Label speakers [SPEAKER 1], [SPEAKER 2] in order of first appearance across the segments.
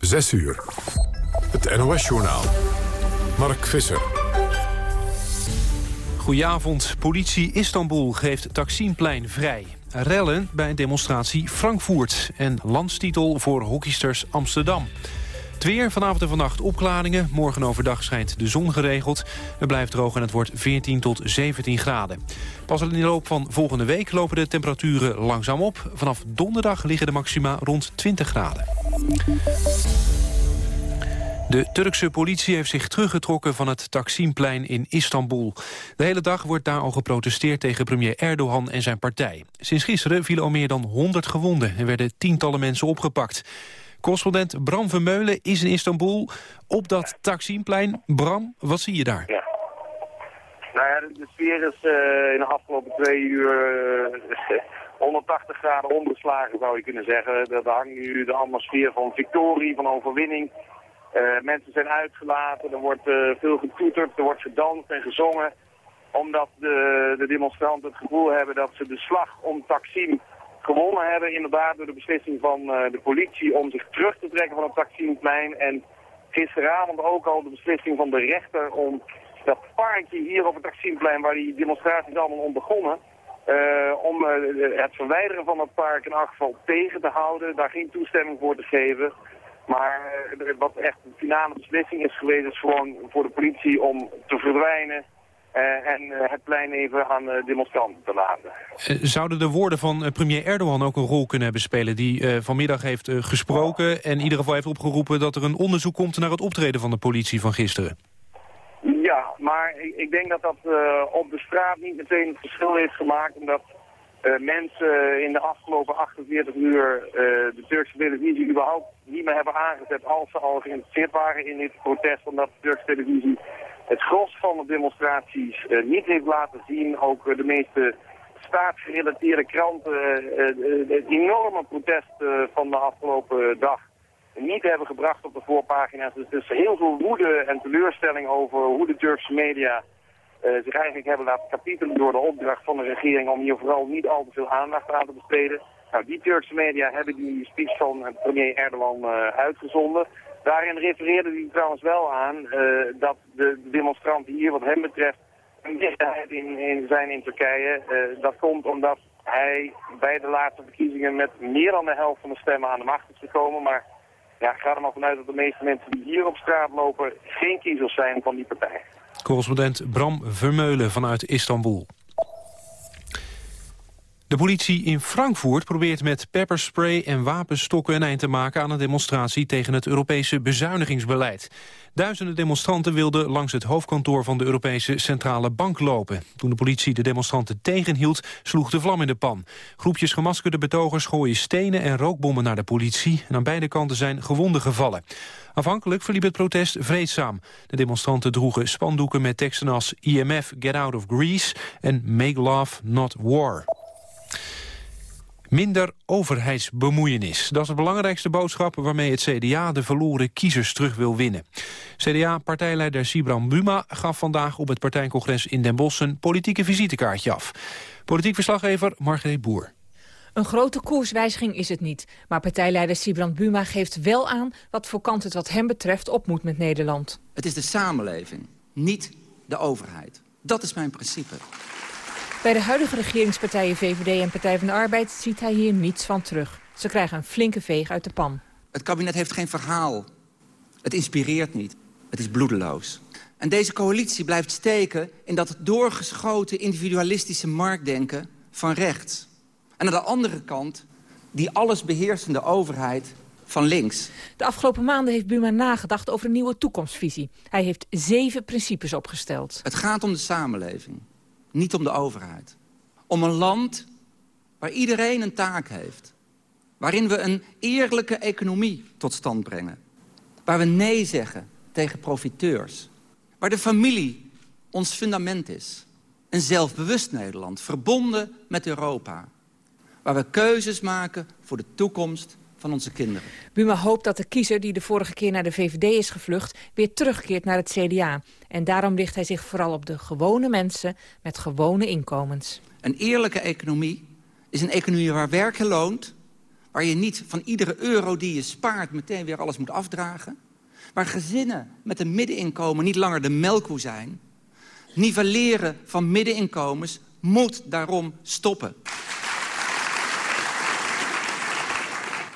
[SPEAKER 1] 6 uur. Het NOS-journaal. Mark Visser.
[SPEAKER 2] Goedenavond. Politie Istanbul geeft Taksimplein vrij. Rellen bij demonstratie Frankfurt. En landstitel voor hockeysters Amsterdam. Het weer vanavond en vannacht opklaringen. Morgen overdag schijnt de zon geregeld. Het blijft droog en het wordt 14 tot 17 graden. Pas in de loop van volgende week lopen de temperaturen langzaam op. Vanaf donderdag liggen de maxima rond 20 graden. De Turkse politie heeft zich teruggetrokken van het Taksimplein in Istanbul. De hele dag wordt daar al geprotesteerd tegen premier Erdogan en zijn partij. Sinds gisteren vielen al meer dan 100 gewonden en werden tientallen mensen opgepakt. Correspondent Bram Vermeulen is in Istanbul op dat Taksimplein. Bram, wat zie je daar?
[SPEAKER 3] Ja. Nou ja, de, sfeer is uh, in de afgelopen twee uur uh, eh, 180 graden omgeslagen, zou je kunnen zeggen. Er hangt nu de atmosfeer van victorie, van overwinning. Uh, mensen zijn uitgelaten, er wordt veel getoeterd, er wordt gedanst en gezongen. Omdat de, de demonstranten het gevoel hebben dat ze de slag om Taksim gewonnen hebben inderdaad door de beslissing van uh, de politie om zich terug te trekken van het Taksimplein. En gisteravond ook al de beslissing van de rechter om dat parkje hier op het Taksimplein waar die demonstraties allemaal om begonnen, uh, om uh, het verwijderen van het park in elk geval tegen te houden, daar geen toestemming voor te geven. Maar wat echt de finale beslissing is geweest, is gewoon voor de politie om te verdwijnen en uh, het plein even aan de demonstranten te laten.
[SPEAKER 2] Zouden de woorden van premier Erdogan ook een rol kunnen hebben spelen... die vanmiddag heeft gesproken en in ieder geval heeft opgeroepen... dat er een onderzoek komt naar het optreden van de politie van gisteren?
[SPEAKER 3] Ja, maar ik, ik denk dat dat op de straat niet meteen het verschil heeft gemaakt... omdat mensen in de afgelopen 48 uur de Turkse televisie überhaupt niet meer hebben aangezet... als ze al geïnteresseerd waren in dit protest, omdat de Turkse televisie het gros van de demonstraties uh, niet heeft laten zien. Ook de meeste staatsgerelateerde kranten het enorme protest van de afgelopen dag niet hebben gebracht op de voorpagina's. Dus er heel veel woede en teleurstelling over hoe de Turkse media zich eigenlijk hebben laten kapitelen door de opdracht van de regering om hier vooral niet al te veel aandacht aan te besteden. Nou, die Turkse media hebben die speech van premier Erdogan uitgezonden. Daarin refereerde hij trouwens wel aan uh, dat de demonstranten hier wat hem betreft een dichtheid in, in zijn in Turkije. Dat komt omdat hij bij de laatste verkiezingen met meer dan de helft van de stemmen aan de macht is gekomen. Maar ja, ik ga er maar vanuit dat de meeste mensen die hier op straat lopen geen kiezers zijn van die partij.
[SPEAKER 2] Correspondent Bram Vermeulen vanuit Istanbul. De politie in Frankfurt probeert met pepperspray en wapenstokken een eind te maken aan een demonstratie tegen het Europese bezuinigingsbeleid. Duizenden demonstranten wilden langs het hoofdkantoor van de Europese Centrale Bank lopen. Toen de politie de demonstranten tegenhield, sloeg de vlam in de pan. Groepjes gemaskerde betogers gooien stenen en rookbommen naar de politie. En aan beide kanten zijn gewonden gevallen. Afhankelijk verliep het protest vreedzaam. De demonstranten droegen spandoeken met teksten als IMF Get Out of Greece en Make Love Not War. Minder overheidsbemoeienis. Dat is de belangrijkste boodschap waarmee het CDA de verloren kiezers terug wil winnen. CDA-partijleider Sibran Buma gaf vandaag op het partijcongres in Den Bosch een politieke visitekaartje af. Politiek verslaggever Margreet Boer.
[SPEAKER 4] Een grote koerswijziging is het niet. Maar partijleider Sibrand Buma geeft wel aan wat voor kant het wat hem betreft op moet met Nederland.
[SPEAKER 5] Het is de samenleving, niet de overheid. Dat is mijn principe.
[SPEAKER 4] Bij de huidige regeringspartijen VVD en Partij van de Arbeid ziet hij hier niets van terug. Ze krijgen een flinke veeg uit de pan.
[SPEAKER 5] Het kabinet heeft geen verhaal. Het inspireert niet. Het is bloedeloos. En deze coalitie blijft steken in dat doorgeschoten individualistische marktdenken van rechts. En aan de andere kant die allesbeheersende overheid van links.
[SPEAKER 4] De afgelopen maanden heeft Buma nagedacht over een nieuwe toekomstvisie. Hij heeft zeven principes opgesteld.
[SPEAKER 5] Het gaat om de samenleving niet om de overheid. Om een land waar iedereen een taak heeft. Waarin we een eerlijke economie tot stand brengen. Waar we nee zeggen tegen profiteurs. Waar de familie ons fundament is. Een zelfbewust Nederland, verbonden met Europa. Waar we keuzes maken voor de toekomst van onze kinderen.
[SPEAKER 4] Buma hoopt dat de kiezer die de vorige keer naar de VVD is gevlucht... weer terugkeert naar het CDA. En daarom richt hij zich vooral op de gewone mensen met gewone inkomens.
[SPEAKER 5] Een eerlijke economie is een economie waar werken loont... Waar je niet van iedere euro die je spaart meteen weer alles moet afdragen. Waar gezinnen met een middeninkomen niet langer de melkkoe zijn. Nivelleren van middeninkomens moet daarom stoppen.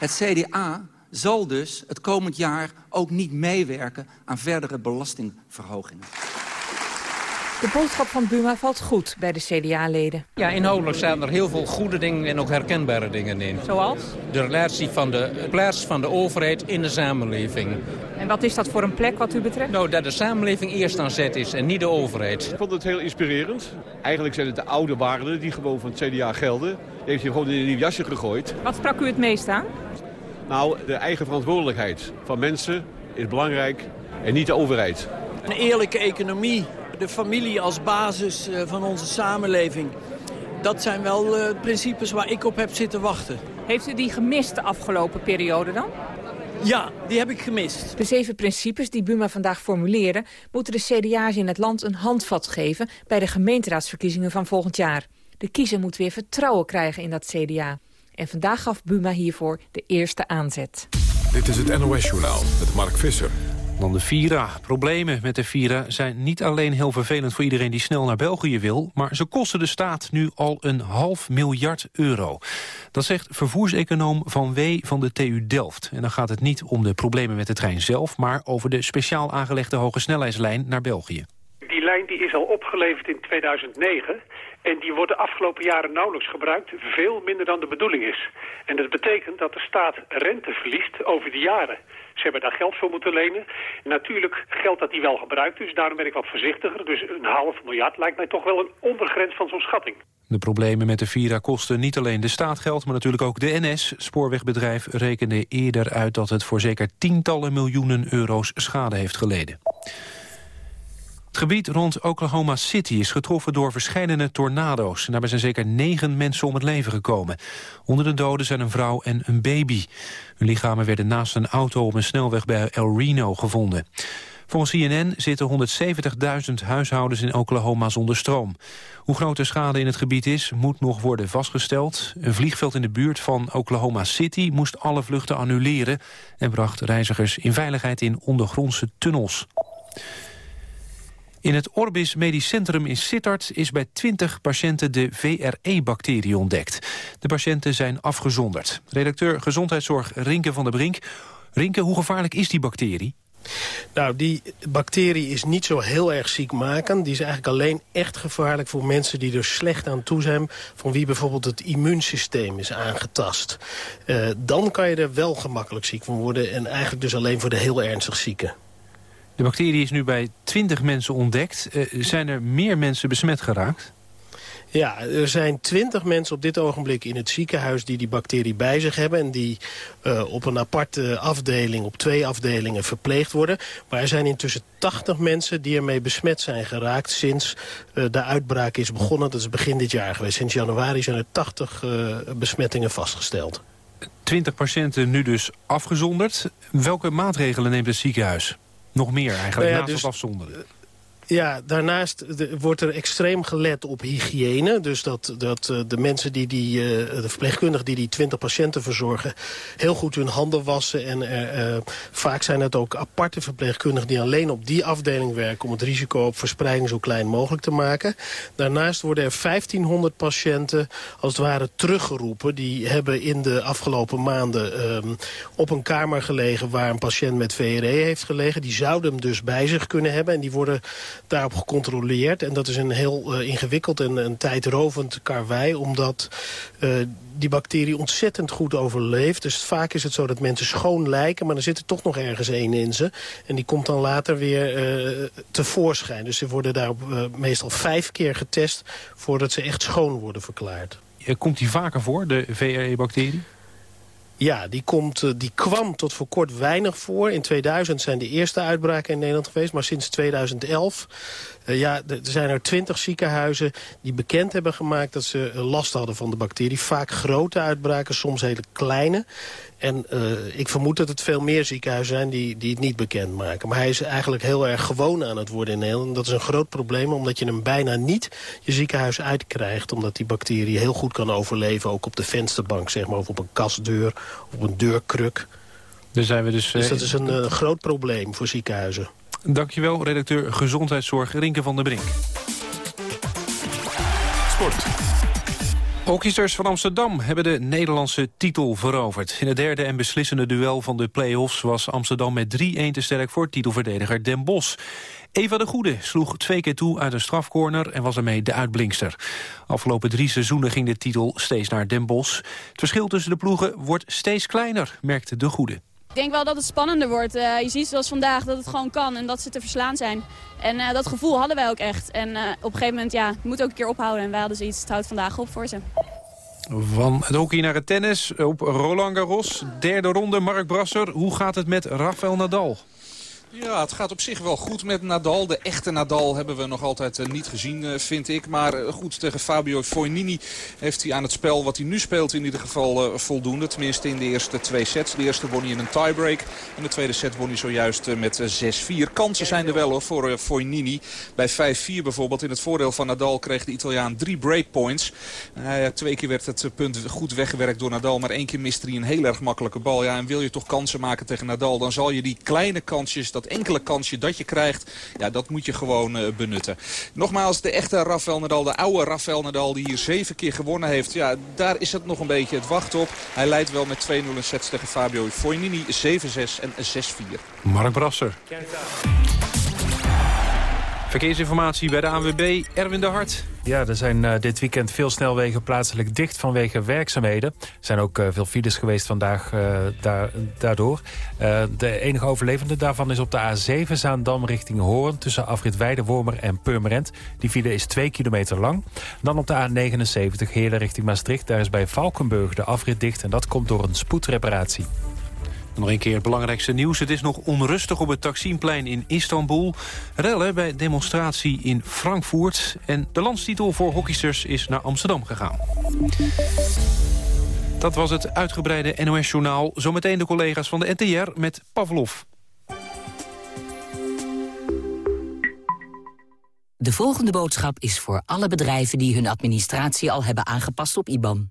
[SPEAKER 5] Het CDA zal dus het komend jaar ook niet meewerken aan verdere belastingverhogingen.
[SPEAKER 4] De boodschap van Buma valt goed bij de CDA-leden.
[SPEAKER 6] Ja, inhoudelijk staan er heel veel goede dingen en ook herkenbare dingen in.
[SPEAKER 4] Zoals?
[SPEAKER 6] De relatie van de plaats van de overheid in de samenleving.
[SPEAKER 4] En wat is dat voor een plek wat u betreft?
[SPEAKER 6] Nou, dat de samenleving eerst aan zet is en niet de overheid.
[SPEAKER 7] Ik vond het heel inspirerend. Eigenlijk zijn het de oude waarden die gewoon van het CDA gelden. Die heeft hij gewoon in een nieuw jasje gegooid.
[SPEAKER 4] Wat sprak u het meest aan?
[SPEAKER 7] Nou, de eigen verantwoordelijkheid van mensen is belangrijk en niet de overheid.
[SPEAKER 8] Een eerlijke economie, de familie als basis eh, van onze samenleving. Dat zijn wel uh, principes waar ik op heb zitten wachten.
[SPEAKER 4] Heeft u die gemist de afgelopen periode dan?
[SPEAKER 8] Ja, die heb ik gemist.
[SPEAKER 4] De zeven principes die Buma vandaag formuleren... moeten de CDA's in het land een handvat geven... bij de gemeenteraadsverkiezingen van volgend jaar. De kiezer moet weer vertrouwen krijgen in dat CDA. En vandaag gaf Buma hiervoor de eerste aanzet.
[SPEAKER 1] Dit is het NOS-journaal met Mark Visser.
[SPEAKER 2] Dan de Vira. Problemen met de Vira zijn niet alleen heel vervelend voor iedereen die snel naar België wil, maar ze kosten de staat nu al een half miljard euro. Dat zegt vervoerseconoom Van W. van de TU Delft. En dan gaat het niet om de problemen met de trein zelf, maar over de speciaal aangelegde hogesnelheidslijn naar België.
[SPEAKER 9] Die lijn die is al opgeleverd in 2009 en die wordt de afgelopen jaren nauwelijks gebruikt, veel minder dan de bedoeling is. En dat betekent dat de staat rente verliest over de jaren. Ze hebben daar geld voor moeten lenen. Natuurlijk geldt dat die wel gebruikt is, daarom ben ik wat voorzichtiger. Dus een half miljard lijkt mij toch wel een ondergrens van zo'n schatting.
[SPEAKER 2] De problemen met de Vira kosten niet alleen de staat geld, maar natuurlijk ook de NS. Spoorwegbedrijf rekende eerder uit dat het voor zeker tientallen miljoenen euro's schade heeft geleden. Het gebied rond Oklahoma City is getroffen door verschillende tornado's. Daarbij zijn zeker negen mensen om het leven gekomen. Onder de doden zijn een vrouw en een baby. Hun lichamen werden naast een auto op een snelweg bij El Reno gevonden. Volgens CNN zitten 170.000 huishoudens in Oklahoma zonder stroom. Hoe groot de schade in het gebied is, moet nog worden vastgesteld. Een vliegveld in de buurt van Oklahoma City moest alle vluchten annuleren... en bracht reizigers in veiligheid in ondergrondse tunnels. In het Orbis Medisch Centrum in Sittard is bij 20 patiënten de VRE-bacterie ontdekt. De patiënten zijn afgezonderd. Redacteur Gezondheidszorg Rinke van der Brink. Rinke, hoe gevaarlijk is die bacterie?
[SPEAKER 10] Nou, die bacterie is niet zo heel erg ziekmakend. Die is eigenlijk alleen echt gevaarlijk voor mensen die er slecht aan toe zijn... van wie bijvoorbeeld het immuunsysteem is aangetast. Uh, dan kan je er wel gemakkelijk ziek van worden... en eigenlijk dus alleen voor de heel ernstig zieken.
[SPEAKER 2] De bacterie is nu bij 20 mensen ontdekt. Uh, zijn er meer mensen besmet geraakt?
[SPEAKER 10] Ja, er zijn twintig mensen op dit ogenblik in het ziekenhuis die die bacterie bij zich hebben. En die uh, op een aparte afdeling, op twee afdelingen verpleegd worden. Maar er zijn intussen 80 mensen die ermee besmet zijn geraakt sinds uh, de uitbraak is begonnen. Dat is begin dit jaar geweest. Sinds januari zijn er 80 uh, besmettingen vastgesteld.
[SPEAKER 2] 20 patiënten nu dus afgezonderd. Welke maatregelen neemt het ziekenhuis? Nog meer eigenlijk, nou ja, naast dus, het afzonderen.
[SPEAKER 10] Ja, daarnaast wordt er extreem gelet op hygiëne. Dus dat, dat uh, de mensen die die, uh, de verpleegkundigen die die 20 patiënten verzorgen... heel goed hun handen wassen. En uh, vaak zijn het ook aparte verpleegkundigen die alleen op die afdeling werken... om het risico op verspreiding zo klein mogelijk te maken. Daarnaast worden er 1500 patiënten als het ware teruggeroepen. Die hebben in de afgelopen maanden um, op een kamer gelegen... waar een patiënt met VRE heeft gelegen. Die zouden hem dus bij zich kunnen hebben. En die worden daarop gecontroleerd. En dat is een heel uh, ingewikkeld en een tijdrovend karwei... omdat uh, die bacterie ontzettend goed overleeft. Dus vaak is het zo dat mensen schoon lijken... maar er zit er toch nog ergens één in ze. En die komt dan later weer uh, tevoorschijn. Dus ze worden daarop meestal vijf keer getest... voordat ze echt schoon worden verklaard.
[SPEAKER 2] Komt die vaker voor, de VRE-bacterie?
[SPEAKER 10] Ja, die, komt, eh, die kwam tot voor kort weinig voor. In 2000 zijn de eerste uitbraken in Nederland geweest. Maar sinds 2011 uh, ja, er zijn er twintig ziekenhuizen die bekend hebben gemaakt... dat ze last hadden van de bacterie. Vaak grote uitbraken, soms hele kleine. En uh, ik vermoed dat het veel meer ziekenhuizen zijn die, die het niet bekend maken. Maar hij is eigenlijk heel erg gewoon aan het worden in Nederland. En dat is een groot probleem, omdat je hem bijna niet je ziekenhuis uitkrijgt. Omdat die bacterie heel goed kan overleven, ook op de vensterbank, zeg maar. Of op een kastdeur, op een deurkruk.
[SPEAKER 2] Daar zijn we dus,
[SPEAKER 10] dus dat is een uh, groot probleem voor ziekenhuizen.
[SPEAKER 2] Dankjewel, redacteur Gezondheidszorg Rinke van der Brink. Sport. Hockeysters van Amsterdam hebben de Nederlandse titel veroverd. In het derde en beslissende duel van de play-offs was Amsterdam met 3-1 te sterk voor titelverdediger Den Bos. Eva de Goede sloeg twee keer toe uit een strafcorner en was ermee de uitblinkster. Afgelopen drie seizoenen ging de titel steeds naar Den Bos. Het verschil tussen de ploegen wordt steeds kleiner, merkte de Goede.
[SPEAKER 11] Ik denk wel dat het spannender wordt. Uh, je ziet zoals vandaag dat het gewoon kan en dat ze te verslaan zijn. En uh, dat gevoel hadden wij ook echt. En uh, op een gegeven moment, ja, moet ook een keer ophouden. En wij hadden zoiets, het houdt vandaag op voor ze.
[SPEAKER 2] Van het hockey naar het tennis op Roland Garros. Derde ronde, Mark Brasser. Hoe gaat het met Rafael Nadal?
[SPEAKER 12] Ja, het gaat op zich wel goed met Nadal. De echte Nadal hebben we nog altijd uh, niet gezien, uh, vind ik. Maar uh, goed, tegen Fabio Fognini heeft hij aan het spel wat hij nu speelt in ieder geval voldoende. Tenminste in de eerste twee sets. De eerste won hij in een tiebreak. En de tweede set won hij zojuist met 6-4. Kansen zijn er wel hoor, voor Fognini. Bij 5-4 bijvoorbeeld in het voordeel van Nadal kreeg de Italiaan drie breakpoints. twee keer werd het punt goed weggewerkt door Nadal. Maar één keer miste hij een heel erg makkelijke bal. Ja, en wil je toch kansen maken tegen Nadal, dan zal je die kleine kansjes... dat enkele kansje dat je krijgt, ja, dat moet je gewoon uh, benutten. Nogmaals, de echte Rafael Nadal, de oude Rafael Nadal... die hier zeven keer gewonnen heeft, ja, daar is het nog een beetje het wachten op. Hij leidt wel met 2-0 in sets tegen Fabio Fognini, 7-6 en 6-4.
[SPEAKER 2] Mark Brasser. Verkeersinformatie bij de ANWB, Erwin de Hart.
[SPEAKER 13] Ja, er zijn uh, dit weekend veel snelwegen plaatselijk dicht vanwege werkzaamheden. Er zijn ook uh, veel files geweest vandaag daar, daardoor. de enige overlevende daarvan is op de A7 Zaandam richting Hoorn... tussen afrit Weidewormer en Purmerend. Die file is 2 kilometer lang. Dan op de A79 Heerlen richting Maastricht. Daar is bij Valkenburg de afrit dicht en dat komt door een spoedreparatie.
[SPEAKER 2] Nog een keer het belangrijkste nieuws. Het is nog onrustig op het Taksimplein in Istanbul. Rellen bij demonstratie in Frankfurt. En de landstitel voor hockeysters is naar Amsterdam gegaan. Dat was het uitgebreide NOS-journaal. Zometeen de collega's van de NTR met Pavlov.
[SPEAKER 14] De volgende boodschap is voor alle bedrijven die hun administratie al hebben aangepast op IBAN.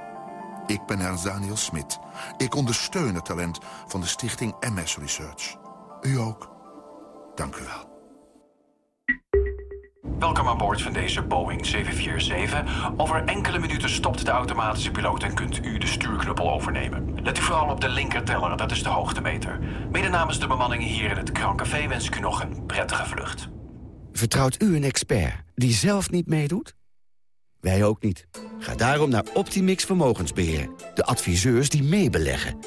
[SPEAKER 15] Ik ben Ernst Daniel Smit. Ik ondersteun het talent van de stichting MS Research. U ook. Dank u wel.
[SPEAKER 16] Welkom aan boord van deze Boeing 747. Over enkele minuten stopt de automatische piloot en kunt u de stuurknuppel overnemen. Let u vooral op de linkerteller, dat is de hoogtemeter. Mede namens de bemanning hier in het Krancafé wens ik u nog een prettige vlucht.
[SPEAKER 17] Vertrouwt u een expert die zelf niet meedoet? Wij ook niet. Ga daarom naar Optimix Vermogensbeheer. De adviseurs die meebeleggen.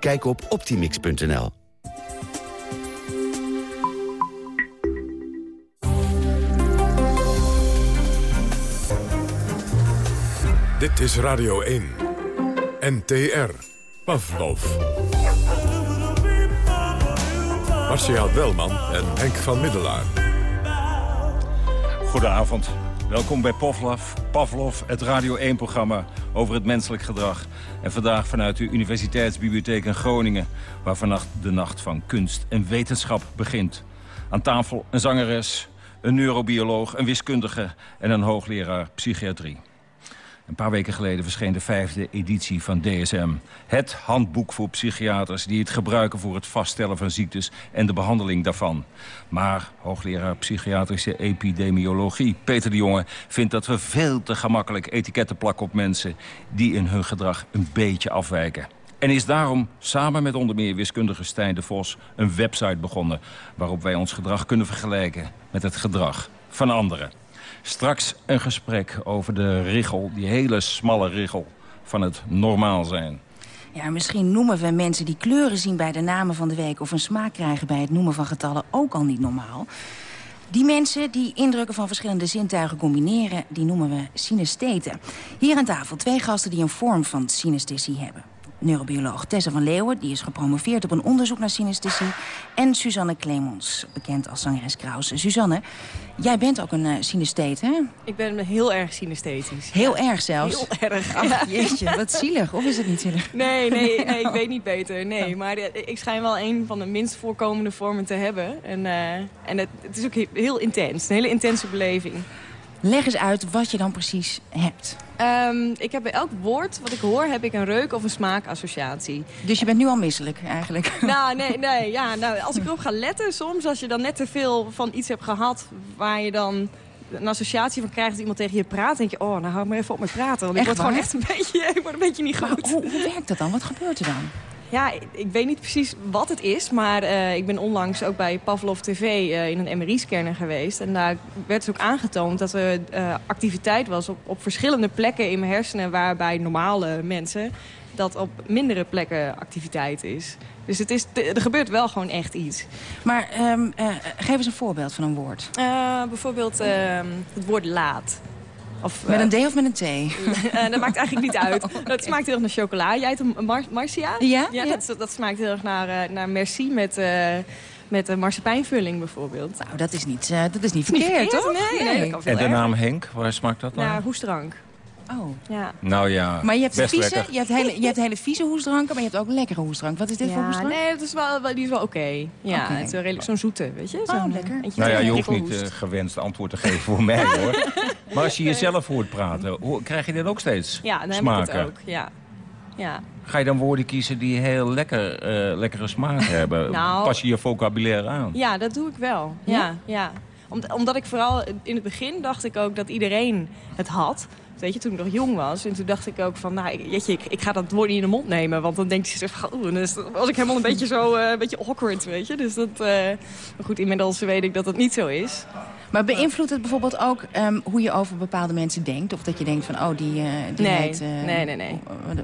[SPEAKER 17] Kijk op optimix.nl.
[SPEAKER 1] Dit is Radio 1. NTR. Pavlov. Marcia Welman en Henk van Middelaar.
[SPEAKER 18] Goedenavond. Welkom bij Pavlov, Pavlov, het Radio 1-programma over het menselijk gedrag. En vandaag vanuit de Universiteitsbibliotheek in Groningen... waar vannacht de nacht van kunst en wetenschap begint. Aan tafel een zangeres, een neurobioloog, een wiskundige... en een hoogleraar psychiatrie. Een paar weken geleden verscheen de vijfde editie van DSM. Het handboek voor psychiaters die het gebruiken voor het vaststellen van ziektes en de behandeling daarvan. Maar hoogleraar psychiatrische epidemiologie Peter de Jonge vindt dat we veel te gemakkelijk etiketten plakken op mensen die in hun gedrag een beetje afwijken. En is daarom samen met onder meer wiskundige Stijn de Vos een website begonnen... waarop wij ons gedrag kunnen vergelijken met het gedrag van anderen. Straks een gesprek over de richel, die hele smalle richel van het normaal zijn.
[SPEAKER 19] Ja, misschien noemen we mensen die kleuren zien bij de namen van de week... of een smaak krijgen bij het noemen van getallen ook al niet normaal. Die mensen die indrukken van verschillende zintuigen combineren... die noemen we synestheten. Hier aan tafel twee gasten die een vorm van synesthesie hebben neurobioloog Tessa van Leeuwen. Die is gepromoveerd op een onderzoek naar synesthesie. En Suzanne Clemons, bekend als zangeres Kraus. Suzanne, jij bent ook een uh, synesthete, hè?
[SPEAKER 20] Ik ben heel erg synesthetisch.
[SPEAKER 19] Heel erg zelfs?
[SPEAKER 20] Heel erg.
[SPEAKER 19] Ach, jeetje, wat zielig. Of is het niet zielig?
[SPEAKER 20] Nee, nee, nee ik weet niet beter. Nee, maar ik schijn wel een van de minst voorkomende vormen te hebben. En, uh, en het, het is ook heel intens. Een hele intense beleving.
[SPEAKER 19] Leg eens uit wat je dan precies hebt.
[SPEAKER 20] Um, ik heb bij elk woord wat ik hoor, heb ik een reuk- of een smaakassociatie.
[SPEAKER 19] Dus je bent nu al misselijk eigenlijk?
[SPEAKER 20] Nou, nee, nee. Ja, nou, als ik erop ga letten soms, als je dan net te veel van iets hebt gehad... waar je dan een associatie van krijgt dat iemand tegen je praat... denk je, oh, nou hou maar even op met praten. Want ik word gewoon echt een beetje, ik word een beetje niet goed.
[SPEAKER 19] Hoe, hoe werkt dat dan? Wat gebeurt er dan?
[SPEAKER 20] Ja, ik weet niet precies wat het is, maar uh, ik ben onlangs ook bij Pavlov TV uh, in een MRI-scanner geweest. En daar werd dus ook aangetoond dat er uh, activiteit was op, op verschillende plekken in mijn hersenen... waarbij normale mensen dat op mindere plekken activiteit is. Dus het is, er gebeurt wel gewoon echt iets.
[SPEAKER 19] Maar um, geef eens een voorbeeld van een woord.
[SPEAKER 20] bijvoorbeeld ehm, het woord laat.
[SPEAKER 19] Of, met een D of met een T?
[SPEAKER 20] Uh, dat maakt eigenlijk niet uit. Dat smaakt heel erg naar chocola. Jij heet een Mar Marcia?
[SPEAKER 19] Ja?
[SPEAKER 20] ja, Dat, dat, smaakt heel erg naar, uh, naar merci met... Uh, met een marsepein bijvoorbeeld.
[SPEAKER 19] Nou, dat is niet, uh, dat is niet verkeerd, niet toch?
[SPEAKER 20] Nee, nee. nee.
[SPEAKER 18] en de naam Henk, waar smaakt dat naar?
[SPEAKER 20] Naar hoestdrank.
[SPEAKER 19] Oh.
[SPEAKER 20] Ja.
[SPEAKER 18] Nou ja,
[SPEAKER 19] Maar je hebt, vieze, je, hebt hele, je hebt hele vieze hoestdranken, maar je hebt ook lekkere hoestdrank. Wat is dit
[SPEAKER 20] ja,
[SPEAKER 19] voor hoestdrank?
[SPEAKER 20] Nee, dat is wel, die is wel oké. Okay. Ja, okay. het is redelijk zo'n zoete, weet je.
[SPEAKER 19] Zo oh, lekker.
[SPEAKER 18] Nou ja, je hoeft niet uh, gewenst antwoord te geven voor mij, hoor. Maar als je jezelf hoort praten, hoe, krijg je dan ook steeds
[SPEAKER 20] Ja, dan
[SPEAKER 18] smaken?
[SPEAKER 20] heb ik het ook, ja. ja.
[SPEAKER 18] Ga je dan woorden kiezen die heel lekker, uh, lekkere smaak hebben?
[SPEAKER 20] nou,
[SPEAKER 18] Pas je je vocabulaire aan?
[SPEAKER 20] Ja, dat doe ik wel. Ja, ja. ja. Om, omdat ik vooral in het begin dacht ik ook dat iedereen het had. Weet je, toen ik nog jong was. En toen dacht ik ook van, nou, jeetje, ik, ik ga dat woord niet in de mond nemen. Want dan denk je zo van, dus was ik helemaal een beetje zo, uh, een beetje awkward, weet je. Dus dat, uh, goed, inmiddels weet ik dat dat niet zo is.
[SPEAKER 19] Maar beïnvloedt het bijvoorbeeld ook um, hoe je over bepaalde mensen denkt? Of dat je denkt van, oh, die, uh, die
[SPEAKER 20] nee,
[SPEAKER 19] heet...
[SPEAKER 20] nee, nee, nee.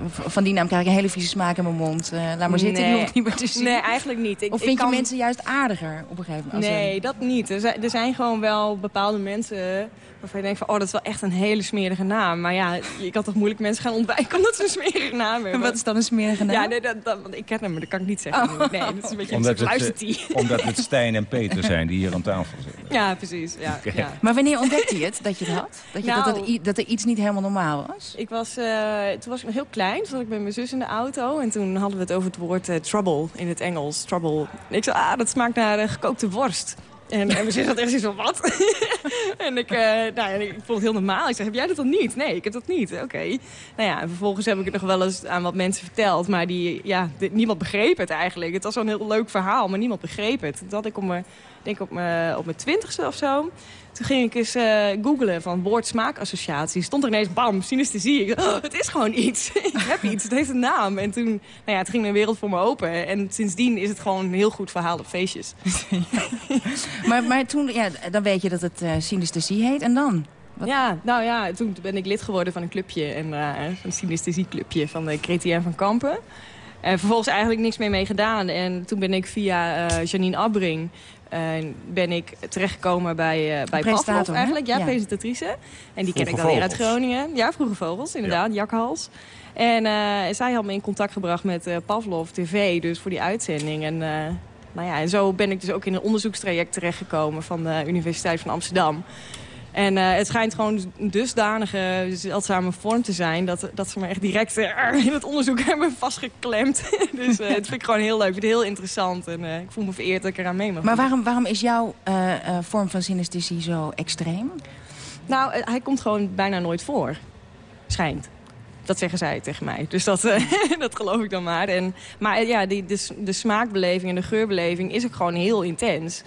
[SPEAKER 19] Van die naam krijg ik een hele vieze smaak in mijn mond. laat maar zitten,
[SPEAKER 20] nee.
[SPEAKER 19] die niet meer te zien.
[SPEAKER 20] Nee, eigenlijk niet. Ik,
[SPEAKER 19] of vind
[SPEAKER 20] ik kan...
[SPEAKER 19] je mensen juist aardiger op een gegeven moment?
[SPEAKER 20] Nee, dat niet. Er zijn, er zijn gewoon wel bepaalde mensen waarvan je denkt van, oh, dat is wel echt een hele smerige naam. Maar ja, je kan toch moeilijk mensen gaan ontwijken omdat ze een smerige naam hebben.
[SPEAKER 19] En wat is dan een smerige naam?
[SPEAKER 20] Ja, nee, dat, dat, want ik ken hem, maar dat kan ik niet zeggen. Oh. Nee, dat is een beetje
[SPEAKER 18] omdat
[SPEAKER 20] een
[SPEAKER 18] het, uh, Omdat het Stijn en Peter zijn die hier aan tafel zitten.
[SPEAKER 20] Ja, precies. Ja, okay. ja.
[SPEAKER 19] Maar wanneer ontdekte je het, dat je het had? Dat, je,
[SPEAKER 20] nou,
[SPEAKER 19] dat, het, dat er iets niet helemaal normaal was?
[SPEAKER 20] Ik was, uh, toen was ik nog heel klein, toen zat ik met mijn zus in de auto. En toen hadden we het over het woord uh, trouble in het Engels. Trouble. En ik zei, ah, dat smaakt naar gekookte worst. En, en mijn zus had echt zoiets van, wat? en ik, uh, nou, ik vond het heel normaal. Ik zei, heb jij dat dan niet? Nee, ik heb dat niet. Oké. Nou ja, en vervolgens heb ik het nog wel eens aan wat mensen verteld. Maar die, ja, niemand begreep het eigenlijk. Het was zo'n heel leuk verhaal, maar niemand begreep het. Dat ik op mijn, denk op mijn, op mijn twintigste of zo... Toen ging ik eens uh, googlen van woord-smaakassociatie. Stond er ineens, bam, synesthesie. Ik, oh, het is gewoon iets. ik heb iets, het heeft een naam. En toen, nou ja, het ging een wereld voor me open. En sindsdien is het gewoon een heel goed verhaal op feestjes.
[SPEAKER 19] maar, maar toen, ja, dan weet je dat het uh, synesthesie heet. En dan?
[SPEAKER 20] Wat? Ja, nou ja, toen ben ik lid geworden van een clubje. En, uh, een synesthesieclubje van de Chrétien van Kampen. En vervolgens eigenlijk niks meer mee gedaan. En toen ben ik via uh, Janine Abbring... Uh, ben ik terechtgekomen bij, uh, bij Pavlov eigenlijk. Ja, ja, presentatrice. En die
[SPEAKER 18] vroege
[SPEAKER 20] ken ik dan weer uit Groningen. Ja, Vroege Vogels, inderdaad. Ja. Jakhals. En uh, zij had me in contact gebracht met Pavlov TV, dus voor die uitzending. En, nou ja, en zo ben ik dus ook in een onderzoekstraject terechtgekomen van de Universiteit van Amsterdam. En uh, het schijnt gewoon een dusdanige zeldzame vorm te zijn... dat, dat ze me echt direct uh, in het onderzoek hebben vastgeklemd. dus uh, het vind ik gewoon heel leuk. Ik vind het heel interessant. En ik voel me vereerd dat ik eraan mee mag
[SPEAKER 19] Maar waarom, waarom is jouw vorm van synesthesie zo extreem?
[SPEAKER 20] Nou, hij komt gewoon bijna nooit voor. Schijnt. Dat zeggen zij tegen mij. Dus dat, dat geloof ik dan maar. En, maar ja, die, de, de smaakbeleving en de geurbeleving is ook gewoon heel intens.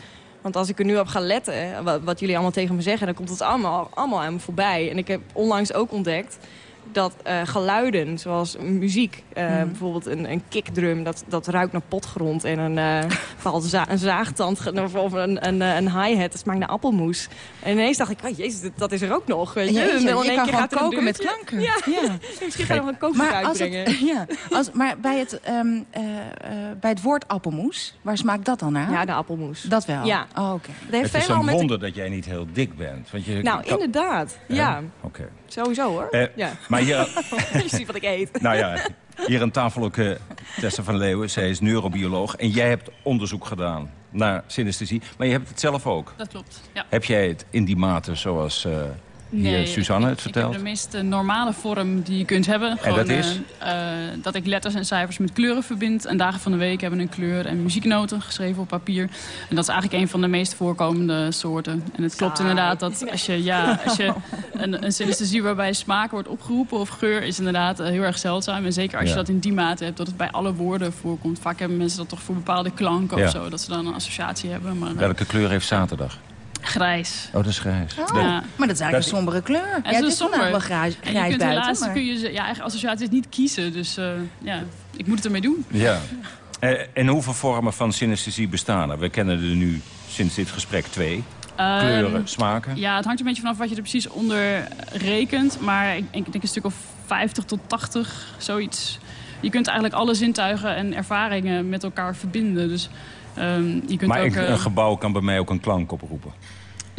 [SPEAKER 20] Want als ik er nu op ga letten, wat, wat, jullie allemaal tegen me zeggen... dan komt het allemaal, allemaal aan me voorbij. En ik heb onlangs ook ontdekt dat uh, geluiden, zoals muziek, uh, mm. bijvoorbeeld een, een kickdrum, dat, dat ruikt naar potgrond. En een, uh, vooral za een zaagtand of een, een, een hi-hat, dat smaakt naar appelmoes. En ineens dacht ik, oh, jezus, dat is er ook nog.
[SPEAKER 19] Weet je, jeetje, je, je kan gewoon koken met klanken.
[SPEAKER 20] Ja, ja. misschien ga je nog een kookboek uitbrengen.
[SPEAKER 19] Het, ja, als, maar bij het, um, bij het woord appelmoes, waar smaakt dat dan naar?
[SPEAKER 20] Ja, de appelmoes.
[SPEAKER 19] Dat wel?
[SPEAKER 20] Ja.
[SPEAKER 19] Oh, oké.
[SPEAKER 18] Okay. Het is een wonder dat jij niet heel dik bent. Want je
[SPEAKER 20] nou,
[SPEAKER 18] kan...
[SPEAKER 20] inderdaad. Ja.
[SPEAKER 18] Oké. Okay.
[SPEAKER 20] Sowieso hoor.
[SPEAKER 18] Uh,
[SPEAKER 20] ja.
[SPEAKER 18] Maar hier...
[SPEAKER 20] je ziet wat ik eet.
[SPEAKER 18] nou ja, hier aan tafel ook uh, Tessa van Leeuwen. Zij is neurobioloog. En jij hebt onderzoek gedaan naar synesthesie. Maar je hebt het zelf ook.
[SPEAKER 21] Dat klopt, ja.
[SPEAKER 18] Heb jij het in die mate zoals... Uh,
[SPEAKER 21] Nee,
[SPEAKER 18] Suzanne het vertelt?
[SPEAKER 21] Ik de meest normale vorm die je kunt hebben.
[SPEAKER 18] Gewoon, en dat is?
[SPEAKER 21] Uh, dat ik letters en cijfers met kleuren verbind. En dagen van de week hebben een kleur en muzieknoten geschreven op papier. En dat is eigenlijk een van de meest voorkomende soorten. En het klopt inderdaad dat als je, ja, als je een, een synesthesie waarbij smaak wordt opgeroepen of geur is inderdaad heel erg zeldzaam. En zeker als je dat in die mate hebt, dat het bij alle woorden voorkomt. Vaak hebben mensen dat toch voor bepaalde klanken ja. of zo. Dat ze dan een associatie hebben. Maar,
[SPEAKER 18] Welke kleur heeft zaterdag?
[SPEAKER 21] Grijs.
[SPEAKER 18] Oh, dat is grijs.
[SPEAKER 19] Oh, ja. Maar dat is eigenlijk dat... een sombere kleur.
[SPEAKER 21] En
[SPEAKER 19] ja, het
[SPEAKER 21] is somber.
[SPEAKER 19] wel grijs, grijs
[SPEAKER 21] en je kunt
[SPEAKER 19] buiten.
[SPEAKER 21] Helaas
[SPEAKER 19] maar...
[SPEAKER 21] kun je ja, eigen associaties niet kiezen. Dus uh, ja, ik moet het ermee doen.
[SPEAKER 18] Ja. Uh, en hoeveel vormen van synesthesie bestaan er? We kennen er nu sinds dit gesprek twee.
[SPEAKER 21] Um,
[SPEAKER 18] Kleuren, smaken?
[SPEAKER 21] Ja, het hangt een beetje vanaf wat je er precies onder rekent. Maar ik, ik denk een stuk of 50 tot 80, zoiets. Je kunt eigenlijk alle zintuigen en ervaringen met elkaar verbinden. Dus um, je kunt
[SPEAKER 18] maar
[SPEAKER 21] ook,
[SPEAKER 18] een, een gebouw kan bij mij ook een klank oproepen.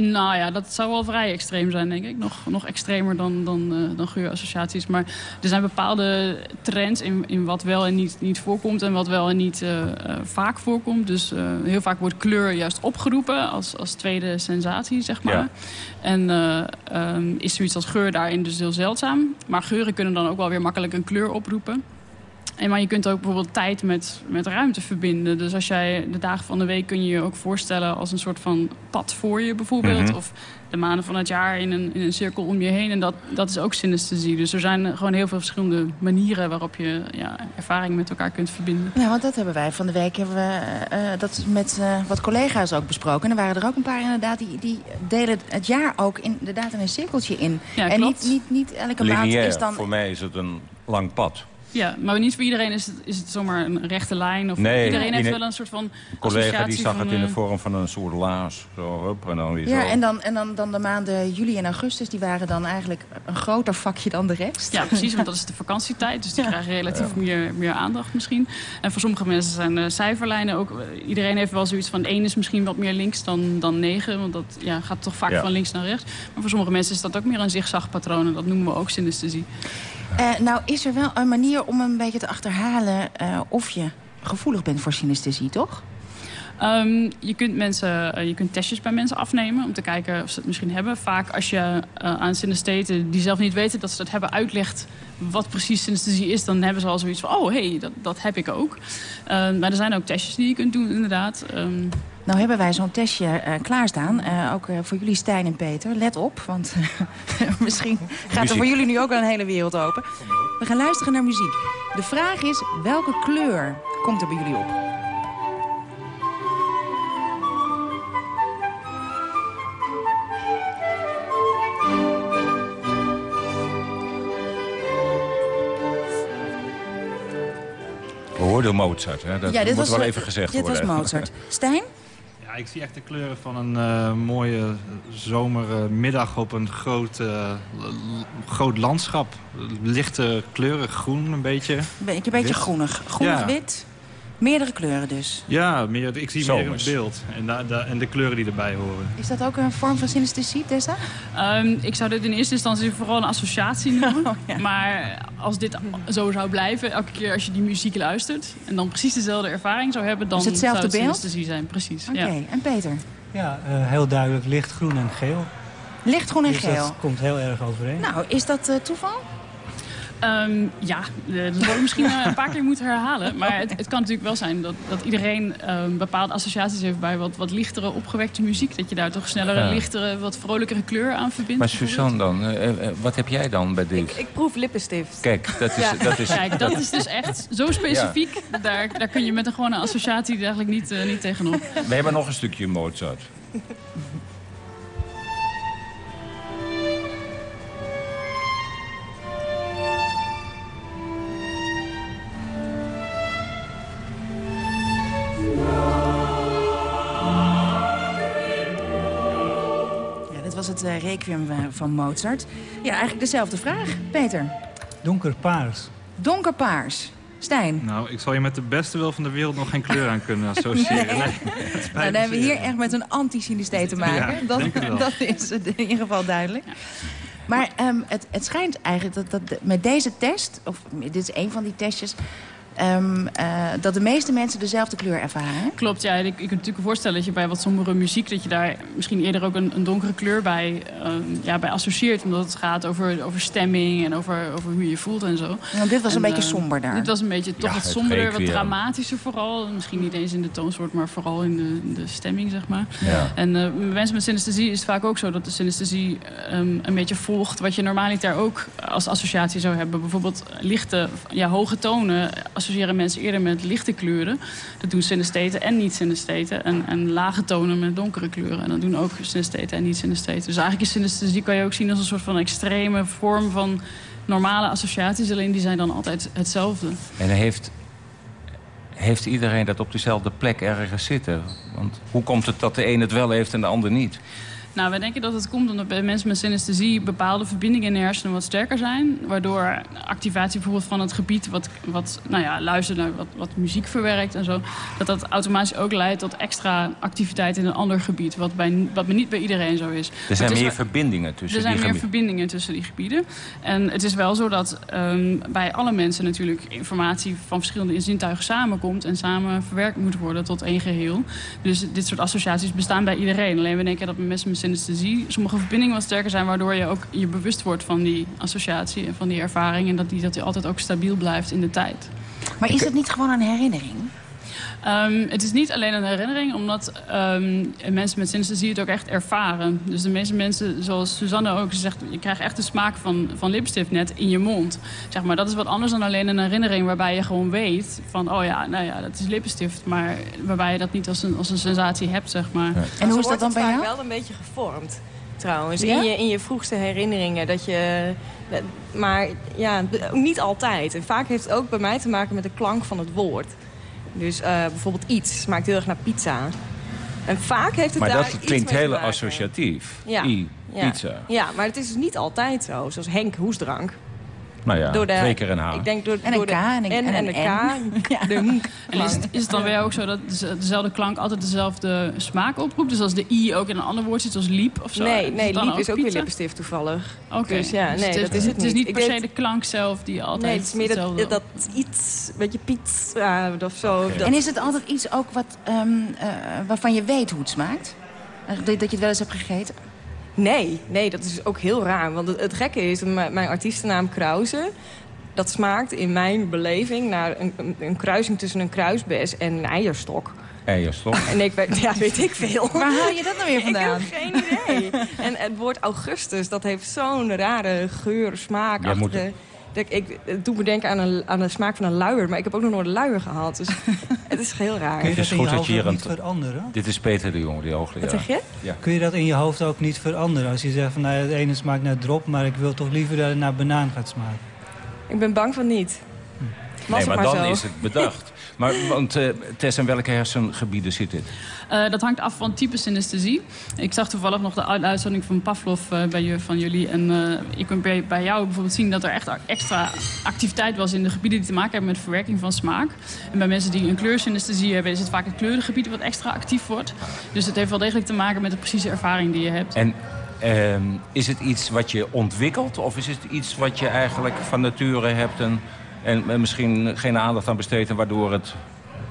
[SPEAKER 21] Nou ja, dat zou wel vrij extreem zijn, denk ik. Nog, nog extremer dan, dan, uh, dan geurassociaties. Maar er zijn bepaalde trends in, in wat wel en niet, niet voorkomt... en wat wel en niet uh, uh, vaak voorkomt. Dus heel vaak wordt kleur juist opgeroepen als, als tweede sensatie, zeg maar. Ja. En um, is zoiets als geur daarin dus heel zeldzaam. Maar geuren kunnen dan ook wel weer makkelijk een kleur oproepen. En maar je kunt ook bijvoorbeeld tijd met, met ruimte verbinden. Dus als jij de dagen van de week kun je je ook voorstellen als een soort van pad voor je bijvoorbeeld. Mm -hmm. Of de maanden van het jaar in een, in een cirkel om je heen. En dat, dat is ook synesthesie. Dus er zijn gewoon heel veel verschillende manieren waarop je ja, ervaring met elkaar kunt verbinden.
[SPEAKER 19] Ja, want dat hebben wij van de week hebben we, uh, dat met uh, wat collega's ook besproken. En er waren er ook een paar inderdaad die, die delen het jaar ook inderdaad in een cirkeltje in.
[SPEAKER 21] Ja,
[SPEAKER 19] en
[SPEAKER 21] klopt.
[SPEAKER 19] niet, niet, niet elke
[SPEAKER 18] Lineair,
[SPEAKER 19] maand is dan...
[SPEAKER 18] voor mij is het een lang pad.
[SPEAKER 21] Ja, maar niet voor iedereen is het, is het zomaar een rechte lijn. Of
[SPEAKER 18] nee,
[SPEAKER 21] iedereen heeft wel een soort van
[SPEAKER 18] Een collega die zag
[SPEAKER 21] van,
[SPEAKER 18] het in de
[SPEAKER 21] uh,
[SPEAKER 18] vorm van een soort laas. Zo, hup, en dan weer
[SPEAKER 19] Ja,
[SPEAKER 18] zo.
[SPEAKER 19] en, dan, en dan, dan de maanden juli en augustus, die waren dan eigenlijk een groter vakje dan de rest.
[SPEAKER 21] Ja, precies, want dat is de vakantietijd. Dus die
[SPEAKER 19] Ja.
[SPEAKER 21] krijgen relatief
[SPEAKER 18] Ja.
[SPEAKER 21] meer, meer aandacht misschien. En voor sommige mensen zijn de cijferlijnen ook... eh, Iedereen heeft wel zoiets van 1 is misschien wat meer links dan, dan 9. Want dat ja, gaat toch vaak
[SPEAKER 19] Ja.
[SPEAKER 21] van links naar rechts. Maar voor sommige mensen is dat ook meer een zigzagpatroon. En dat noemen we ook synesthesie.
[SPEAKER 19] Eh, nou, is er wel een manier om een beetje te achterhalen eh, of je gevoelig bent voor synesthesie, toch?
[SPEAKER 21] Ehm, je, kunt mensen, eh, je kunt testjes bij mensen afnemen om te kijken of ze het misschien hebben. Vaak als je aan synestheten die zelf niet weten dat ze dat hebben uitlegt wat precies synesthesie is, dan hebben ze al zoiets van, oh hé, hey, dat, dat heb ik ook. Ehm, maar er zijn ook testjes die je kunt doen inderdaad. Ehm,
[SPEAKER 19] Nou hebben wij zo'n testje eh, klaarstaan. Eh, ook eh, voor jullie Stijn en Peter. Let op, want misschien gaat er voor jullie nu ook wel een hele wereld open. We gaan luisteren naar muziek. De vraag is, welke kleur komt er bij jullie op?
[SPEAKER 18] We hoorden Mozart, hè? dat
[SPEAKER 19] Ja, dit
[SPEAKER 18] moet
[SPEAKER 19] was,
[SPEAKER 18] wel even gezegd
[SPEAKER 19] dit
[SPEAKER 18] worden.
[SPEAKER 19] was Mozart. Stijn?
[SPEAKER 22] Ja, ik zie echt de kleuren van een eh, mooie zomermiddag op een groot, eh, groot landschap. Lichte kleuren, groen een beetje.
[SPEAKER 19] Een beetje, een beetje
[SPEAKER 22] Wit.
[SPEAKER 19] groenig. Groenig
[SPEAKER 22] Ja.
[SPEAKER 19] Meerdere kleuren dus.
[SPEAKER 22] Ja, meer, ik zie
[SPEAKER 18] Zomers.
[SPEAKER 22] meer het beeld en, da- da- en de kleuren die erbij horen.
[SPEAKER 19] Is dat ook een vorm van synesthesie, Tessa?
[SPEAKER 21] Ehm, ik zou dit in eerste instantie vooral een associatie noemen. Maar als dit zo zou blijven, elke keer als je die muziek luistert... en dan precies dezelfde ervaring zou hebben, dan
[SPEAKER 19] Is hetzelfde
[SPEAKER 21] zou het
[SPEAKER 19] beeld?
[SPEAKER 21] synesthesie zijn. Precies,
[SPEAKER 19] Oké,
[SPEAKER 21] ja.
[SPEAKER 19] en Peter?
[SPEAKER 23] Ja, eh, heel duidelijk lichtgroen en geel.
[SPEAKER 19] Licht, groen en
[SPEAKER 24] dus
[SPEAKER 19] geel.
[SPEAKER 24] dat komt heel erg overeen.
[SPEAKER 19] Nou, is dat uh, toeval?
[SPEAKER 21] Um, ja, dat zou ik misschien een paar keer moeten herhalen. Maar het, het kan natuurlijk wel zijn dat, dat iedereen um, bepaalde associaties heeft bij wat, wat lichtere, opgewekte muziek. Dat je daar toch sneller een ja. lichtere, wat vrolijkere kleur aan verbindt.
[SPEAKER 18] Maar Suzanne dan, uh, uh, wat heb jij dan bij dit?
[SPEAKER 20] Ik, ik proef lippenstift.
[SPEAKER 18] Kijk, dat is...
[SPEAKER 20] Ja.
[SPEAKER 18] Dat is...
[SPEAKER 21] Kijk, dat is dus echt zo specifiek. Ja. Daar, daar kun je met een gewone associatie eigenlijk niet, uh, niet tegenop.
[SPEAKER 18] We hebben nog een stukje Mozart.
[SPEAKER 19] requiem van Mozart. Ja, eigenlijk dezelfde vraag. Peter.
[SPEAKER 24] Donkerpaars.
[SPEAKER 19] Donkerpaars. Stijn.
[SPEAKER 22] Nou, ik zal je met de beste wil van de wereld nog geen kleur aan kunnen associëren. Nee.
[SPEAKER 19] nee nou, dan hebben we hier echt met een anti-synesthee te maken.
[SPEAKER 22] Ja,
[SPEAKER 19] dat,
[SPEAKER 22] denk het wel.
[SPEAKER 19] dat is in ieder geval duidelijk. Ja. Maar um, het, het schijnt eigenlijk dat, dat met deze test, of dit is een van die testjes... Um, uh, dat de meeste mensen dezelfde kleur ervaren.
[SPEAKER 21] Klopt, ja. Ik, ik kan natuurlijk voorstellen dat je bij wat sombere muziek... dat je daar misschien eerder ook een, een donkere kleur bij, um, ja, bij associeert. Omdat het gaat over, over stemming en over, over hoe je je voelt en zo.
[SPEAKER 19] Want dit was
[SPEAKER 21] en,
[SPEAKER 19] een beetje
[SPEAKER 21] uh,
[SPEAKER 19] somber daar.
[SPEAKER 21] Dit was een beetje toch
[SPEAKER 18] ja,
[SPEAKER 21] wat somberder, wat dramatischer vooral. Misschien niet eens in de toonsoort, maar vooral in de, in de stemming, zeg maar.
[SPEAKER 18] Ja.
[SPEAKER 21] En uh, mensen met synesthesie is het vaak ook zo... dat de synesthesie um, een beetje volgt wat je normaliter ook als associatie zou hebben. Bijvoorbeeld lichte, ja, hoge tonen associëren mensen eerder met lichte kleuren. Dat doen synestheten en niet-synestheten. En, lage tonen met donkere kleuren. En dat doen ook synestheten en niet-synestheten. Dus eigenlijk is synesthesie kan je ook zien als een soort van extreme vorm van normale associaties. Alleen die zijn dan altijd hetzelfde.
[SPEAKER 18] En heeft, heeft iedereen dat op dezelfde plek ergens zitten? Want hoe komt het dat de een het wel heeft en de ander niet?
[SPEAKER 21] Nou, wij denken dat het komt omdat bij mensen met synesthesie bepaalde verbindingen in de hersenen wat sterker zijn. Waardoor activatie bijvoorbeeld van het gebied wat, wat nou ja, luistert naar wat, wat muziek verwerkt en zo. Dat dat automatisch ook leidt tot extra activiteit in een ander gebied. Wat, bij, wat niet bij iedereen zo is.
[SPEAKER 18] Er zijn meer verbindingen tussen
[SPEAKER 21] Er zijn
[SPEAKER 18] die
[SPEAKER 21] meer
[SPEAKER 18] gebieden.
[SPEAKER 21] verbindingen tussen die gebieden. En het is wel zo dat um, bij alle mensen natuurlijk informatie van verschillende zintuigen samenkomt. En samen verwerkt moet worden tot één geheel. Dus dit soort associaties bestaan bij iedereen. Alleen we denken dat mensen met synesthesie sommige verbindingen wat sterker zijn... waardoor je ook je bewust wordt van die associatie en van die ervaring... en dat die, dat die altijd ook stabiel blijft in de tijd.
[SPEAKER 19] Maar is het niet gewoon een herinnering?
[SPEAKER 21] Um, het is niet alleen een herinnering, omdat um, mensen met synesthesie het ook echt ervaren. Dus de meeste mensen, zoals Suzanne ook zegt, je krijgt echt de smaak van, van lipstift net in je mond. Zeg maar, dat is wat anders dan alleen een herinnering waarbij je gewoon weet van, oh ja, nou ja, dat is lipstift. Maar waarbij je dat niet als een, als een sensatie hebt, zeg maar.
[SPEAKER 19] Ja. En hoe is dat dan bij jou?
[SPEAKER 20] wel een beetje gevormd. Trouwens,
[SPEAKER 19] Ja?
[SPEAKER 20] in, je, in je vroegste herinneringen. Dat je, maar ja, niet altijd. En vaak heeft het ook bij mij te maken met de klank van het woord. Dus eh, bijvoorbeeld iets smaakt heel erg naar pizza. En vaak heeft het
[SPEAKER 18] Maar
[SPEAKER 20] daar
[SPEAKER 18] dat klinkt heel associatief.
[SPEAKER 20] Ja.
[SPEAKER 18] I,
[SPEAKER 20] Ja.
[SPEAKER 18] pizza.
[SPEAKER 20] Ja, maar het is dus niet altijd zo. Zoals Henk Hoesdrank.
[SPEAKER 18] Nou ja,
[SPEAKER 20] Door de-
[SPEAKER 18] twee keer een H.
[SPEAKER 20] Ik denk door,
[SPEAKER 19] En
[SPEAKER 20] door
[SPEAKER 19] een
[SPEAKER 20] de
[SPEAKER 19] K en een-
[SPEAKER 20] N
[SPEAKER 19] en
[SPEAKER 20] en
[SPEAKER 19] een
[SPEAKER 20] de
[SPEAKER 19] N.
[SPEAKER 20] K. De N
[SPEAKER 21] En is het, is het dan weer ook zo dat deze- dezelfde klank altijd dezelfde smaak oproept? Dus als de i ook in een ander woord zit, zoals liep of zo?
[SPEAKER 20] Nee,
[SPEAKER 21] het
[SPEAKER 20] nee
[SPEAKER 21] dan
[SPEAKER 20] liep is ook weer lippenstift toevallig.
[SPEAKER 21] Oké,
[SPEAKER 20] Dus ja,
[SPEAKER 21] Dus
[SPEAKER 20] nee,
[SPEAKER 21] het is,
[SPEAKER 20] dat is het
[SPEAKER 21] Het is
[SPEAKER 20] niet. Ik
[SPEAKER 21] per se de klank zelf die altijd
[SPEAKER 20] Nee, het is meer dat, dat iets, weet je, pizza of zo. Dat,
[SPEAKER 19] En is het altijd iets ook wat, ehm, eh, waarvan je weet hoe het smaakt? Dat je het wel eens hebt gegeten?
[SPEAKER 20] Nee, nee, dat is ook heel raar. Want het, het gekke is, mijn, artiestennaam Krause... dat smaakt in mijn beleving naar een, een, een kruising tussen een kruisbes en een eierstok.
[SPEAKER 18] Eierstok.
[SPEAKER 20] En ik weet, ja, weet ik veel.
[SPEAKER 19] Waar haal je dat nou weer vandaan?
[SPEAKER 20] Ik heb geen idee. en het woord augustus, dat heeft zo'n rare geur, smaak.
[SPEAKER 18] Jij
[SPEAKER 20] achter- ik, ik, het doet me denken aan, een, aan de smaak van een luier. Maar ik heb ook nog nooit een luier gehad. Dus het is heel raar.
[SPEAKER 24] Kun je
[SPEAKER 18] Het is
[SPEAKER 24] dat in je
[SPEAKER 18] goed dat je
[SPEAKER 24] niet veranderen?
[SPEAKER 18] Dit is Peter de Jong, die hoogleraar.
[SPEAKER 20] Wat zeg je?
[SPEAKER 18] Ja.
[SPEAKER 24] Kun je dat in je hoofd ook niet veranderen? Als je zegt van nou, het ene smaakt naar drop, maar ik wil toch liever dat het naar banaan gaat smaken.
[SPEAKER 20] Ik ben bang van niet. Was
[SPEAKER 18] Nee, maar dan
[SPEAKER 20] zo.
[SPEAKER 18] is het bedacht. maar, want uh, Tess, in welke hersengebieden zit dit?
[SPEAKER 21] Uh, dat hangt af van type synesthesie. Ik zag toevallig nog de uit- uitzending van Pavlov uh, bij je, van jullie. En ik kon bij, bij jou bijvoorbeeld zien dat er echt extra activiteit was... in de gebieden die te maken hebben met verwerking van smaak. En bij mensen die een kleursynesthesie hebben... is het vaak het kleurengebied wat extra actief wordt. Dus het heeft wel degelijk te maken met de precieze ervaring die je hebt.
[SPEAKER 18] En uh, is het iets wat je ontwikkelt? Of is het iets wat je eigenlijk van nature hebt... en misschien geen aandacht aan besteedt... en waardoor het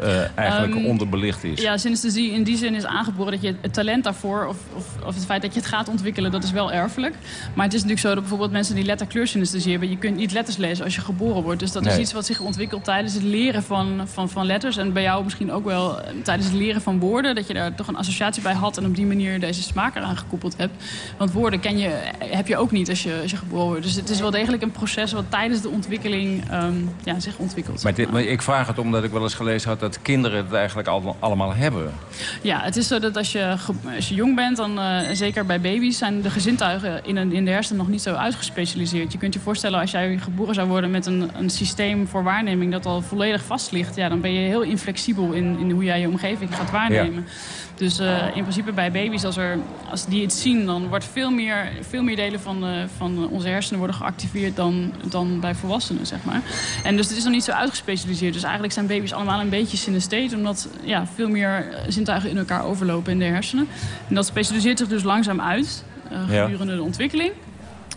[SPEAKER 18] uh, eigenlijk
[SPEAKER 21] Ehm,
[SPEAKER 18] onderbelicht is.
[SPEAKER 21] Ja, synesthesie in die zin is aangeboren dat je het talent daarvoor... Of, of, of het feit dat je het gaat ontwikkelen, dat is wel erfelijk. Maar het is natuurlijk zo dat bijvoorbeeld mensen die letterkleursynesthesie hebben... je kunt niet letters lezen als je geboren wordt. Dus dat is iets wat zich ontwikkelt tijdens het leren van, van, van letters. En bij jou misschien ook wel eh, tijdens het leren van woorden... dat je daar toch een associatie bij had en op die manier deze smaak eraan gekoppeld hebt. Want woorden ken je, heb je ook niet als je, als je geboren wordt. Dus het is wel degelijk een proces wat tijdens de ontwikkeling ehm, ja, zich ontwikkelt.
[SPEAKER 18] Maar, dit, maar ik vraag het omdat ik wel eens gelezen had dat kinderen het eigenlijk al, allemaal hebben.
[SPEAKER 21] Ja, het is zo dat als je, als je jong bent, dan eh, zeker bij baby's... zijn de gezintuigen in, een, in de hersenen nog niet zo uitgespecialiseerd. Je kunt je voorstellen als jij geboren zou worden met een, een systeem voor waarneming... dat al volledig vast ligt, ja, dan ben je heel inflexibel in, in hoe jij je omgeving gaat waarnemen. Dus eh, in principe bij baby's, als, er, als die het zien... dan wordt veel meer, veel meer delen van, eh, van onze hersenen worden geactiveerd dan, dan bij volwassenen, zeg maar. En dus het is nog niet zo uitgespecialiseerd. Dus eigenlijk zijn baby's allemaal een beetje synestheet... omdat ja, veel meer zintuigen in elkaar overlopen in de hersenen. En dat specialiseert zich dus langzaam uit eh,
[SPEAKER 18] Ja.
[SPEAKER 21] gedurende de ontwikkeling.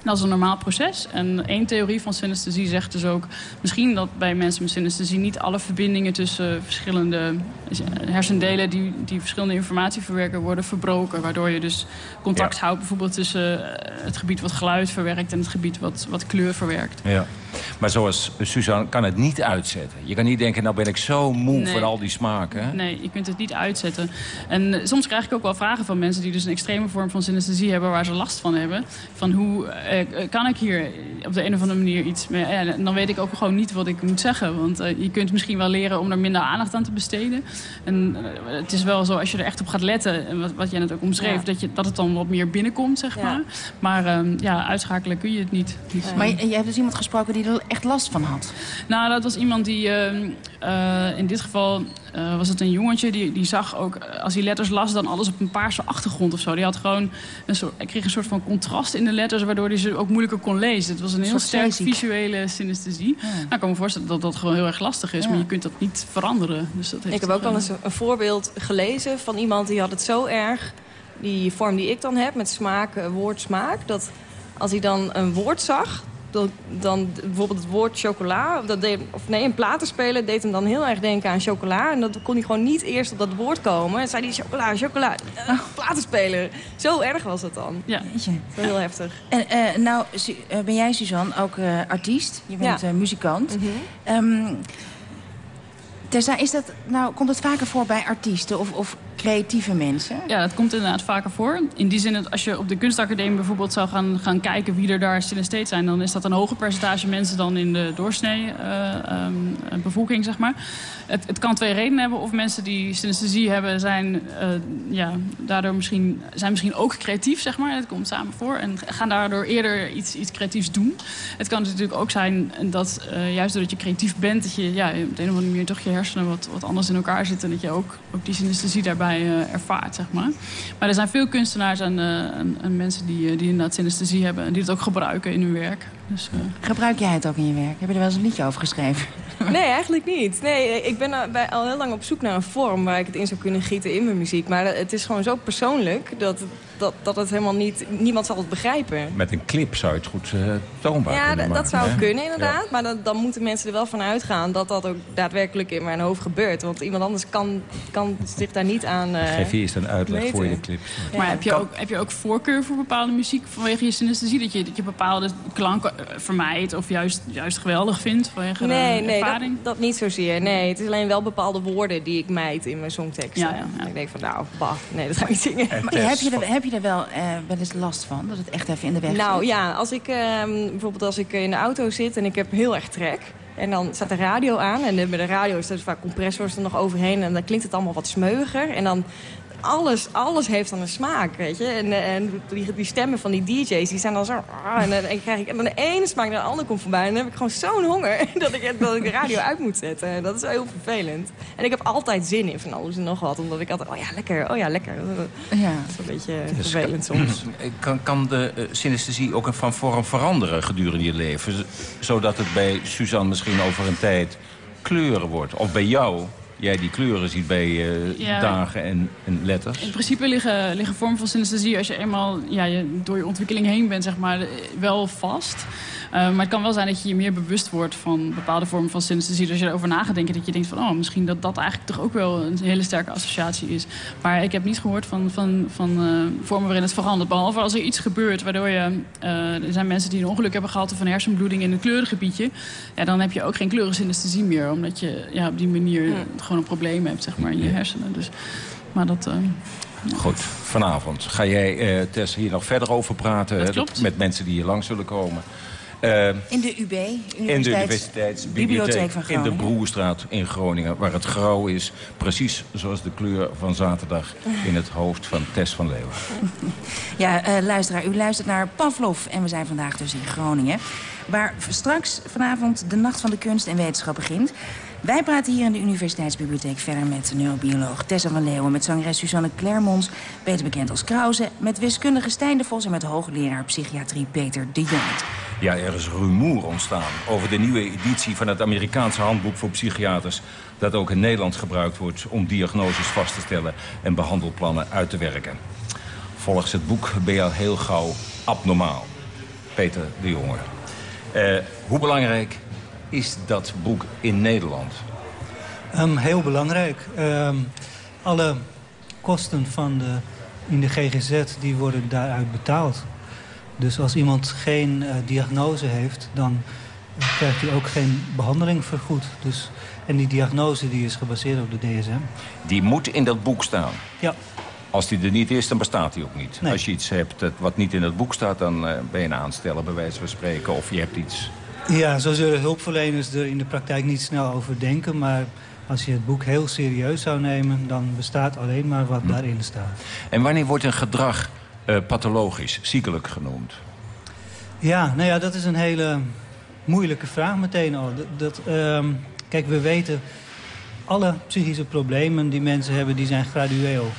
[SPEAKER 21] Dat is een normaal proces. En één theorie van synesthesie zegt dus ook... misschien dat bij mensen met synesthesie niet alle verbindingen tussen verschillende hersendelen... die, die verschillende informatie verwerken, worden verbroken. Waardoor je dus contact houdt bijvoorbeeld tussen eh, het gebied wat geluid verwerkt... en het gebied wat, wat kleur verwerkt.
[SPEAKER 18] Ja. Maar zoals Suzanne kan het niet uitzetten. Je kan niet denken, nou ben ik zo moe
[SPEAKER 21] Nee.
[SPEAKER 18] van al die smaken. hè?
[SPEAKER 21] Nee, je kunt het niet uitzetten. En eh, soms krijg ik ook wel vragen van mensen die dus een extreme vorm van synesthesie hebben waar ze last van hebben. Van hoe eh, eh, kan ik hier op de een of andere manier iets mee? En dan weet ik ook gewoon niet wat ik moet zeggen. Want eh, je kunt misschien wel leren om er minder aandacht aan te besteden. En eh, het is wel zo als je er echt op gaat letten, en wat, wat jij net ook omschreef,
[SPEAKER 19] Ja.
[SPEAKER 21] dat, je, dat het dan wat meer binnenkomt, zeg
[SPEAKER 19] Ja.
[SPEAKER 21] maar. Maar ehm, ja, uitschakelen kun je het niet. niet
[SPEAKER 19] Maar je, je hebt dus iemand gesproken die er echt last van had.
[SPEAKER 21] nou, dat was iemand die, ehm, eh, in dit geval eh, was het een jongetje, die, die zag ook, eh, als hij letters las, dan alles op een paarse achtergrond of zo. Die had gewoon een soort, hij kreeg een soort van contrast in de letters, waardoor hij ze ook moeilijker kon lezen. Het was een heel sterk visuele synesthesie. Nou, ik kan me voorstellen dat dat gewoon heel erg lastig is,
[SPEAKER 20] Ja.
[SPEAKER 21] maar je kunt dat niet veranderen. Dus dat heeft
[SPEAKER 20] Ik heb ook wel
[SPEAKER 21] eh,
[SPEAKER 20] eens een, een voorbeeld gelezen van iemand die had het zo erg... die vorm die ik dan heb met smaak, eh, woord smaak... dat als hij dan een woord zag... Dan, dan bijvoorbeeld het woord chocola, dat deed, of nee, een platenspeler deed hem dan heel erg denken aan chocola. En dat kon hij gewoon niet eerst op dat woord komen. En zei hij chocola, chocola, uh, platenspeler. Zo erg was het dan.
[SPEAKER 21] Ja.
[SPEAKER 20] Zo heel heftig.
[SPEAKER 19] En eh, nou eh, ben jij, Suzanne, ook eh, artiest. Je bent
[SPEAKER 20] Ja.
[SPEAKER 19] eh, muzikant. Ehm, Terza, is dat, nou, komt het vaker voor bij artiesten of, of creatieve mensen?
[SPEAKER 21] Ja, dat komt inderdaad vaker voor. In die zin dat als je op de kunstacademie bijvoorbeeld zou gaan, gaan kijken wie er daar synestheet zijn, dan is dat een hoger percentage mensen dan in de doorsnee eh, ehm, bevolking, zeg maar. Het, het kan twee redenen hebben. Of mensen die synesthesie hebben zijn, eh, ja, daardoor misschien, zijn misschien ook creatief, zeg maar. Het komt samen voor. En gaan daardoor eerder iets, iets creatiefs doen. Het kan natuurlijk ook zijn dat eh, juist doordat je creatief bent, dat je ja, op de een of andere manier toch je hersenen wat, wat anders in elkaar zitten. En dat je ook, ook die synesthesie daarbij eh, ervaart, zeg maar. Maar er zijn veel kunstenaars en, eh, en, en mensen die, eh, die inderdaad synesthesie hebben. En die het ook gebruiken in hun werk. Dus, eh,
[SPEAKER 19] Gebruik jij het ook in je werk? Heb je er wel eens een liedje over geschreven?
[SPEAKER 20] Nee, eigenlijk niet. Nee, ik ben al heel lang op zoek naar een vorm waar ik het in zou kunnen gieten in mijn muziek. Maar het is gewoon zo persoonlijk dat, dat, dat het helemaal niet... Niemand zal het begrijpen.
[SPEAKER 18] Met een clip zou je het goed eh, toonbaar
[SPEAKER 20] Ja,
[SPEAKER 18] kunnen maken.
[SPEAKER 20] dat zou
[SPEAKER 18] hè?
[SPEAKER 20] kunnen inderdaad. Maar dan, dan moeten mensen er wel van uitgaan dat dat ook daadwerkelijk in mijn hoofd gebeurt. Want iemand anders kan, kan zich daar niet aan
[SPEAKER 18] Ja.
[SPEAKER 20] eh
[SPEAKER 18] Geef je eerst een uitleg
[SPEAKER 20] meten.
[SPEAKER 18] voor je de clip.
[SPEAKER 20] Ja.
[SPEAKER 21] Maar heb je, ook, heb je ook voorkeur voor bepaalde muziek vanwege je synesthesie? Dat je, dat je bepaalde klanken eh, vermijdt of juist, juist geweldig vindt vanwege
[SPEAKER 20] Nee, nee dat,
[SPEAKER 21] ervaring?
[SPEAKER 20] dat niet zozeer. Nee, het is alleen wel bepaalde woorden die ik mijt in mijn songteksten.
[SPEAKER 21] Ja, ja, ja.
[SPEAKER 20] Ik denk van, nou, bah, nee, dat ga ik niet zingen.
[SPEAKER 19] Maar heb, je er, heb je er wel, eh, wel eens last van? Dat het echt even in de weg
[SPEAKER 20] Nou
[SPEAKER 19] zit?
[SPEAKER 20] ja, als ik, ehm, bijvoorbeeld als ik in de auto zit en ik heb heel erg trek... En dan staat de radio aan en met de radio is er vaak compressors er nog overheen... en dan klinkt het allemaal wat smeuiger. En dan alles, alles heeft dan een smaak, weet je. En, eh, en die, die stemmen van die DJ's, die zijn dan zo... ah, en, dan- en, krijg ik, en dan de ene smaak naar de andere komt voorbij... en dan heb ik gewoon zo'n honger dat ik, dat ik de radio uit moet zetten. Dat is wel heel vervelend. En ik heb altijd zin in van alles en nog wat. Omdat ik altijd, oh ja, lekker, oh ja, lekker.
[SPEAKER 19] Ja.
[SPEAKER 20] Dat is een beetje
[SPEAKER 18] Dus
[SPEAKER 20] vervelend soms.
[SPEAKER 18] Kan, kan de eh, synesthesie ook van vorm veranderen gedurende je leven? Zodat het bij Suzanne misschien over een tijd kleuren wordt. Of bij jou jij die kleuren ziet bij uh,
[SPEAKER 21] Ja.
[SPEAKER 18] dagen en, en letters.
[SPEAKER 21] In principe liggen, liggen vormen van synesthesie als je eenmaal ja, je, door je ontwikkeling heen bent, zeg maar, wel vast. Uh, maar het kan wel zijn dat je je meer bewust wordt van bepaalde vormen van synesthesie. Dus als je erover na gaat denken, dat je denkt van... oh, misschien dat dat eigenlijk toch ook wel een hele sterke associatie is. Maar ik heb niet gehoord van, van, van uh, vormen waarin het verandert. Behalve als er iets gebeurt waardoor je... Uh, er zijn mensen die een ongeluk hebben gehad of een hersenbloeding in een kleurengebiedje. Ja, dan heb je ook geen kleurensynesthesie meer. Omdat je ja, op die manier ja. gewoon een probleem hebt, zeg maar, in je hersenen. Dus, maar dat... uh,
[SPEAKER 18] Goed, vanavond ga jij, uh, Tess, hier nog verder over praten.
[SPEAKER 21] Dat
[SPEAKER 18] met mensen die hier lang zullen komen. Uh,
[SPEAKER 19] in de UB,
[SPEAKER 18] in de Universiteitsbibliotheek
[SPEAKER 19] van
[SPEAKER 18] in de Broerstraat in Groningen. Waar het grauw is, precies zoals de kleur van zaterdag... in het hoofd van Tess van Leeuwen.
[SPEAKER 19] Ja, uh, luisteraar, u luistert naar Pavlov. En we zijn vandaag dus in Groningen. Waar straks vanavond de Nacht van de Kunst en Wetenschap begint. Wij praten hier in de Universiteitsbibliotheek verder met neurobioloog Tessa van Leeuwen... met zangeres Suzanne Clermons, beter bekend als Krause... met wiskundige Stijn de Vos en met hoogleraar psychiatrie Peter de Jong.
[SPEAKER 18] Ja, er is rumoer ontstaan over de nieuwe editie van het Amerikaanse handboek voor psychiaters... dat ook in Nederland gebruikt wordt om diagnoses vast te stellen en behandelplannen uit te werken. Volgens het boek ben je al heel gauw abnormaal. Peter de Jonge. Uh, hoe belangrijk is dat boek in Nederland?
[SPEAKER 24] Um, heel belangrijk. Um, alle kosten van de, in de GGZ die worden daaruit betaald. Dus als iemand geen uh, diagnose heeft, dan uh, krijgt hij ook geen behandeling vergoed. Dus, en die diagnose die is gebaseerd op de DSM.
[SPEAKER 18] Die moet in dat boek staan?
[SPEAKER 24] Ja.
[SPEAKER 18] Als die er niet is, dan bestaat die ook niet.
[SPEAKER 24] Nee.
[SPEAKER 18] Als je iets hebt wat niet in het boek staat, dan uh, ben je een aansteller bij wijze van spreken. Of je hebt iets...
[SPEAKER 24] Ja, zo zullen hulpverleners er in de praktijk niet snel over denken. Maar als je het boek heel serieus zou nemen, dan bestaat alleen maar wat hm. daarin staat.
[SPEAKER 18] En wanneer wordt een gedrag uh, pathologisch, ziekelijk genoemd?
[SPEAKER 24] Ja, nou ja, dat is een hele moeilijke vraag meteen al. Dat, dat um, kijk, we weten, alle psychische problemen die mensen hebben, die zijn gradueel.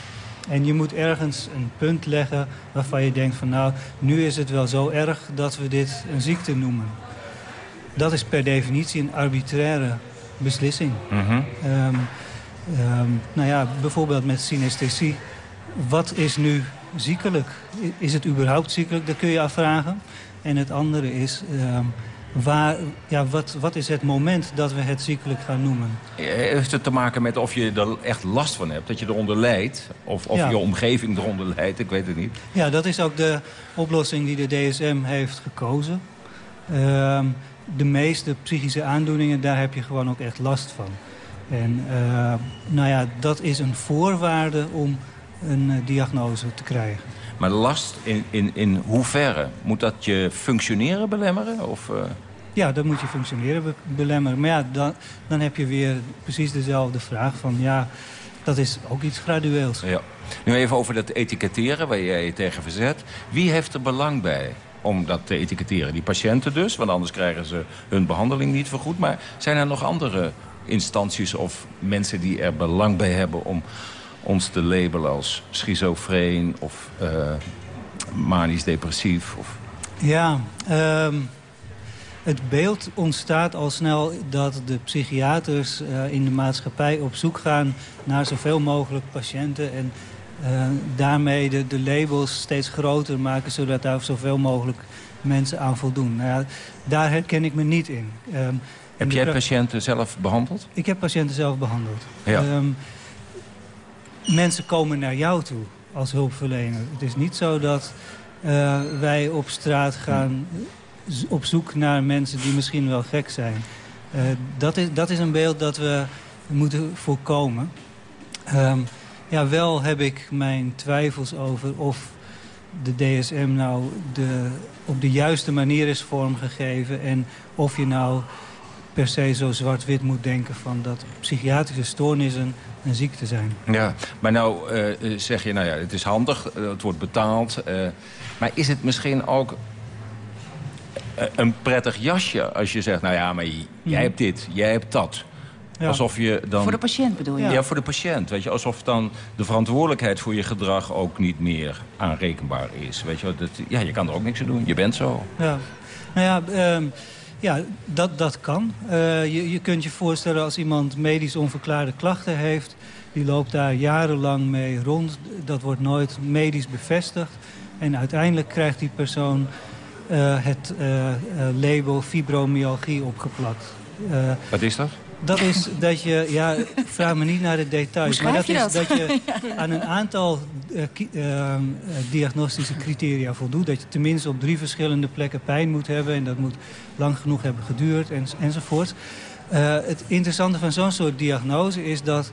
[SPEAKER 24] En je moet ergens een punt leggen waarvan je denkt van nou, nu is het wel zo erg dat we dit een ziekte noemen. Dat is per definitie een arbitraire beslissing.
[SPEAKER 18] Mm
[SPEAKER 24] -hmm. um, um, nou ja, bijvoorbeeld met synesthesie. Wat is nu ziekelijk? Is het überhaupt ziekelijk? Dat kun je afvragen. En het andere is, um, waar, ja, wat, wat is het moment dat we het ziekelijk gaan noemen?
[SPEAKER 18] Heeft het te maken met of je er echt last van hebt? Dat je eronder lijdt? Of, of
[SPEAKER 24] Ja.
[SPEAKER 18] je omgeving eronder lijdt? Ik weet het niet.
[SPEAKER 24] Ja, dat is ook de oplossing die de DSM heeft gekozen. Ehm, de meeste psychische aandoeningen, daar heb je gewoon ook echt last van. En uh, nou ja, dat is een voorwaarde om een uh, diagnose te krijgen.
[SPEAKER 18] Maar last in, in, in hoeverre? Moet dat je functioneren belemmeren? Of, uh...
[SPEAKER 24] Ja, dat moet je functioneren be belemmeren. Maar ja, dan, dan heb je weer precies dezelfde vraag van... ja, dat is ook iets gradueels.
[SPEAKER 18] Ja. Nu even over dat etiketteren waar jij je tegen verzet. Wie heeft er belang bij? Om dat te etiketteren. Die patiënten dus, want anders krijgen ze hun behandeling niet vergoed. Maar zijn er nog andere instanties of mensen die er belang bij hebben... om ons te labelen als schizofreen of uh, manisch-depressief? Of...
[SPEAKER 24] Ja, um, het beeld ontstaat al snel dat de psychiaters uh, in de maatschappij op zoek gaan... naar zoveel mogelijk patiënten en daarmee de, de, labels steeds groter maken... zodat daar zoveel mogelijk mensen aan voldoen. Nou ja, daar herken ik me niet in. Um,
[SPEAKER 18] heb jij patiënten zelf behandeld?
[SPEAKER 24] Ik heb patiënten zelf behandeld.
[SPEAKER 18] Ja.
[SPEAKER 24] Um, mensen komen naar jou toe als hulpverlener. Het is niet zo dat uh, wij op straat gaan op zoek naar mensen die misschien wel gek zijn. Uh, dat, is, dat is een beeld dat we moeten voorkomen. Um, ja, wel heb ik mijn twijfels over of de DSM nou de, op de juiste manier is vormgegeven... en of je nou per se zo zwart-wit moet denken van dat psychiatrische stoornissen een ziekte zijn.
[SPEAKER 18] Ja, maar nou uh, zeg je, nou ja, het is handig, uh, het wordt betaald. Uh, maar is het misschien ook een prettig jasje als je zegt... nou ja, maar jij hmm. hebt dit, jij hebt dat... Ja. Alsof je dan...
[SPEAKER 19] Voor de patiënt bedoel je?
[SPEAKER 18] Ja. ja, voor de patiënt. Weet je, alsof dan de verantwoordelijkheid voor je gedrag ook niet meer aanrekenbaar is. Weet je, dat, ja, je kan er ook niks aan doen. Je bent zo.
[SPEAKER 24] Ja. Nou ja, um, Ja, dat, dat kan. Uh, je, je kunt je voorstellen als iemand medisch onverklaarde klachten heeft... die loopt daar jarenlang mee rond. Dat wordt nooit medisch bevestigd. En uiteindelijk krijgt die persoon uh, het uh, label fibromyalgie opgeplakt.
[SPEAKER 18] Wat is dat?
[SPEAKER 24] Dat is dat je, ja, vraag me niet naar de details. maar dat,
[SPEAKER 19] je
[SPEAKER 24] is dat je aan een aantal uh, uh, diagnostische criteria voldoet. Dat je tenminste op drie verschillende plekken pijn moet hebben. En dat moet lang genoeg hebben geduurd en, enzovoort. Uh, het interessante van zo'n soort diagnose is dat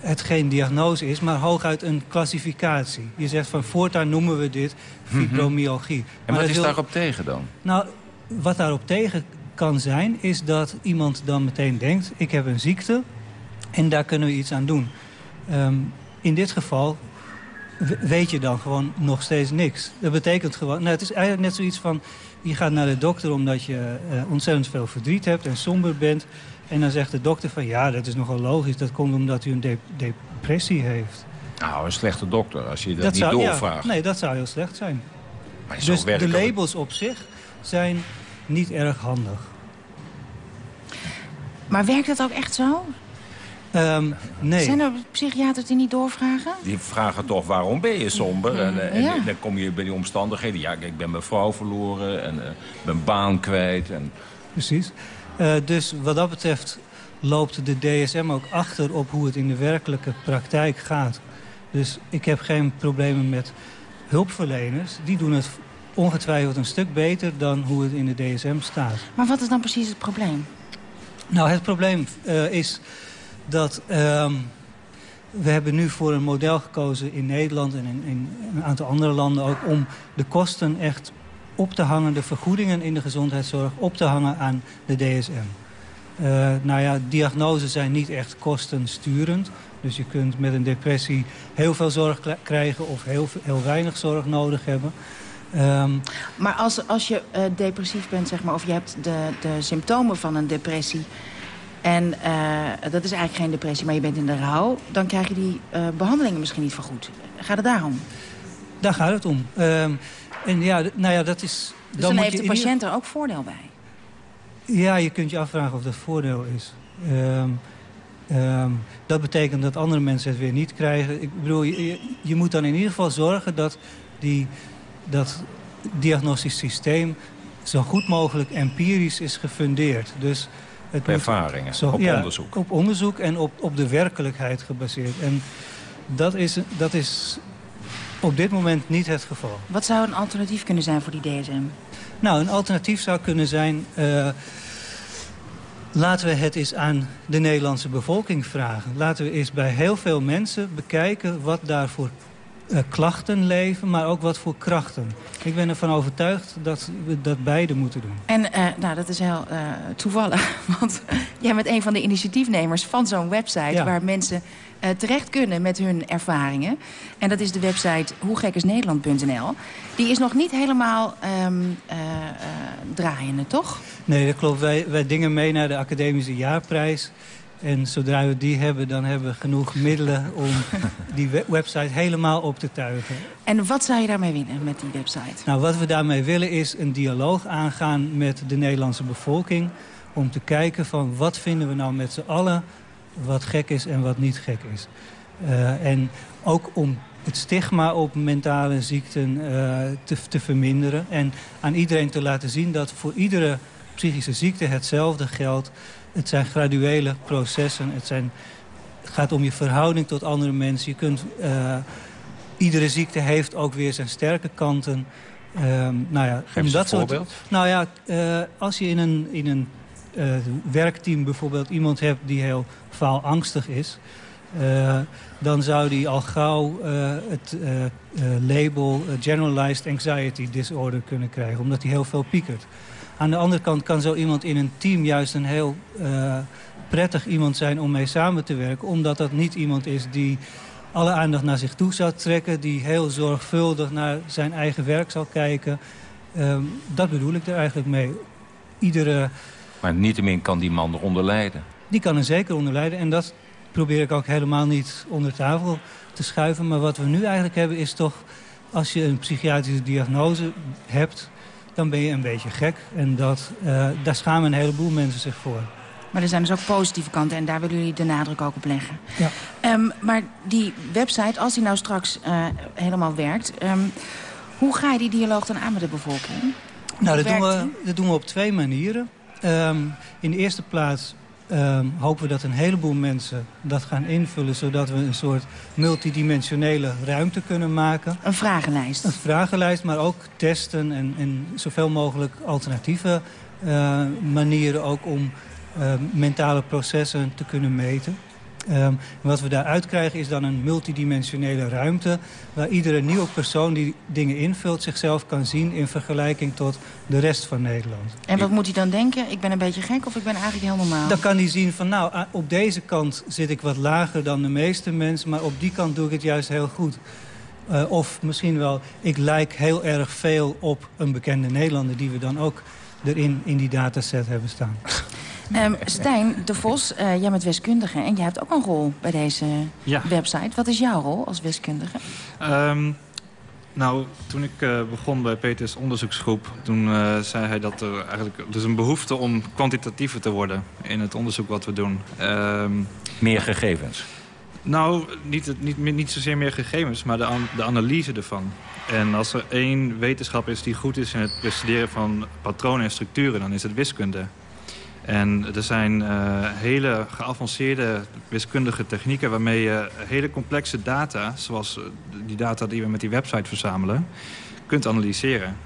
[SPEAKER 24] het geen diagnose is, maar hooguit een klassificatie. Je zegt van voortaan noemen we dit fibromyalgie.
[SPEAKER 18] En maar wat is wil... daarop tegen dan?
[SPEAKER 24] Nou, wat daarop tegen kan zijn, is dat iemand dan meteen denkt... ik heb een ziekte en daar kunnen we iets aan doen. Um, in dit geval weet je dan gewoon nog steeds niks. Dat betekent gewoon... Nou, het is eigenlijk net zoiets van... je gaat naar de dokter omdat je uh, ontzettend veel verdriet hebt en somber bent... en dan zegt de dokter van ja, dat is nogal logisch. Dat komt omdat u een de depressie heeft.
[SPEAKER 18] Nou, een slechte dokter als je dat, dat niet zou, doorvraagt.
[SPEAKER 24] Ja, nee, dat zou heel slecht zijn. dus de labels op zich zijn niet erg handig.
[SPEAKER 19] Maar werkt dat ook echt zo?
[SPEAKER 24] Um, nee.
[SPEAKER 19] Zijn er psychiaters die niet doorvragen?
[SPEAKER 18] Die vragen toch waarom ben je somber? En, en, dan kom je bij die omstandigheden. Ja, ik ben mijn vrouw verloren en uh, mijn baan kwijt. En...
[SPEAKER 24] Precies. Uh, dus wat dat betreft loopt de DSM ook achter op hoe het in de werkelijke praktijk gaat. Dus ik heb geen problemen met hulpverleners. Die doen het ongetwijfeld een stuk beter dan hoe het in de DSM staat.
[SPEAKER 19] Maar wat is dan precies het probleem?
[SPEAKER 24] Nou, het probleem uh, is dat... Uh, we hebben nu voor een model gekozen in Nederland en in, in, een aantal andere landen ook... om de kosten echt op te hangen, de vergoedingen in de gezondheidszorg... op te hangen aan de DSM. Uh, eh, nou ja, diagnoses zijn niet echt kostensturend. Dus je kunt met een depressie heel veel zorg krijgen of heel, heel weinig zorg nodig hebben.
[SPEAKER 19] Um, maar als, als je uh, depressief bent, zeg maar, of je hebt de, de symptomen van een depressie... en uh, dat is eigenlijk geen depressie, maar je bent in de rouw... dan krijg je die uh, behandelingen misschien niet vergoed. Gaat het daarom?
[SPEAKER 24] Daar gaat het om. Um, en ja, nou ja, dat is...
[SPEAKER 19] Dus dan, dan heeft de patiënt er ook voordeel bij?
[SPEAKER 24] Ja, je kunt je afvragen of dat voordeel is. Um, um, dat betekent dat andere mensen het weer niet krijgen. Ik bedoel, je, je moet dan in ieder geval zorgen dat die dat diagnostisch systeem zo goed mogelijk empirisch is gefundeerd. Dus
[SPEAKER 18] het op ervaringen, zo, op onderzoek.
[SPEAKER 24] Op onderzoek en op, op de werkelijkheid gebaseerd. En dat is, dat is op dit moment niet het geval.
[SPEAKER 19] Wat zou een alternatief kunnen zijn voor die DSM?
[SPEAKER 24] Nou, een alternatief zou kunnen zijn... Uh, laten we het eens aan de Nederlandse bevolking vragen. Laten we eens bij heel veel mensen bekijken wat daarvoor uh, klachten leven, maar ook wat voor krachten. Ik ben ervan overtuigd dat we dat beide moeten doen.
[SPEAKER 19] En uh, nou, dat is heel uh, toevallig, want jij bent een van de initiatiefnemers van zo'n website... Ja. waar mensen terecht kunnen met hun ervaringen. En dat is de website hoegekisnederland.nl. Die is nog niet helemaal um, draaiende, toch?
[SPEAKER 24] Nee, dat klopt. Wij, wij dingen mee naar de academische jaarprijs... En zodra we die hebben, dan hebben we genoeg middelen om die website helemaal op te tuigen.
[SPEAKER 19] En wat zou je daarmee winnen met die website?
[SPEAKER 24] Nou, wat we daarmee willen is een dialoog aangaan met de Nederlandse bevolking. Om te kijken van wat vinden we nou met z'n allen wat gek is en wat niet gek is. Uh, en ook om het stigma op mentale ziekten uh, te, te verminderen. En aan iedereen te laten zien dat voor iedere psychische ziekte hetzelfde geldt het zijn graduele processen. Het, zijn, het gaat om je verhouding tot andere mensen. Je kunt, uh, iedere ziekte heeft ook weer zijn sterke kanten. Um, nou ja,
[SPEAKER 18] Geef dat een voorbeeld.
[SPEAKER 24] nou ja, uh, als je in een, in een uh, werkteam bijvoorbeeld iemand hebt die heel faalangstig is... Uh, dan zou die al gauw uh, het uh, label Generalized Anxiety Disorder kunnen krijgen. Omdat hij heel veel piekert. Aan de andere kant kan zo iemand in een team juist een heel uh, prettig iemand zijn om mee samen te werken. Omdat dat niet iemand is die alle aandacht naar zich toe zou trekken. Die heel zorgvuldig naar zijn eigen werk zal kijken. Um, dat bedoel ik er eigenlijk mee. Iedere...
[SPEAKER 18] Maar niettemin kan die man eronder lijden.
[SPEAKER 24] Die kan er zeker onder lijden. En dat probeer ik ook helemaal niet onder tafel te schuiven. Maar wat we nu eigenlijk hebben is toch... als je een psychiatrische diagnose hebt dan ben je een beetje gek. En dat, uh, daar schamen een heleboel mensen zich voor.
[SPEAKER 19] Maar er zijn dus ook positieve kanten en daar willen jullie de nadruk ook op leggen.
[SPEAKER 24] Ja.
[SPEAKER 19] Um, maar die website, als die nou straks uh, helemaal werkt... Um, hoe ga je die dialoog dan aan met de bevolking?
[SPEAKER 24] Nou, dat doen, we, dat doen we op twee manieren. Um, in de eerste plaats um, hopen we dat een heleboel mensen dat gaan invullen... zodat we een soort multidimensionele ruimte kunnen maken.
[SPEAKER 19] Een vragenlijst.
[SPEAKER 24] Een vragenlijst, maar ook testen en, en zoveel mogelijk alternatieve uh, manieren... ook om uh, mentale processen te kunnen meten. Um, wat we daaruit krijgen is dan een multidimensionele ruimte... waar iedere nieuwe persoon die dingen invult zichzelf kan zien... in vergelijking tot de rest van Nederland.
[SPEAKER 19] En wat moet hij dan denken? Ik ben een beetje gek of ik ben eigenlijk heel normaal?
[SPEAKER 24] Dan kan hij zien van nou, op deze kant zit ik wat lager dan de meeste mensen... maar op die kant doe ik het juist heel goed. Uh, of misschien wel, ik lijk heel erg veel op een bekende Nederlander... die we dan ook erin in die dataset hebben staan.
[SPEAKER 19] Um, Stijn de Vos, uh, jij bent wiskundige en jij hebt ook een rol bij deze
[SPEAKER 22] ja.
[SPEAKER 19] website. Wat is jouw rol als wiskundige?
[SPEAKER 22] Um, nou, toen ik uh, begon bij Peters onderzoeksgroep... toen uh, zei hij dat er eigenlijk... dus een behoefte om kwantitatiever te worden in het onderzoek wat we doen. Um,
[SPEAKER 18] meer gegevens?
[SPEAKER 22] Nou, niet, niet, niet zozeer meer gegevens, maar de, an, de analyse ervan. En als er één wetenschap is die goed is in het bestuderen van patronen en structuren... dan is het wiskunde. En er zijn uh, hele geavanceerde wiskundige technieken... waarmee je hele complexe data, zoals die data die we met die website verzamelen... kunt analyseren.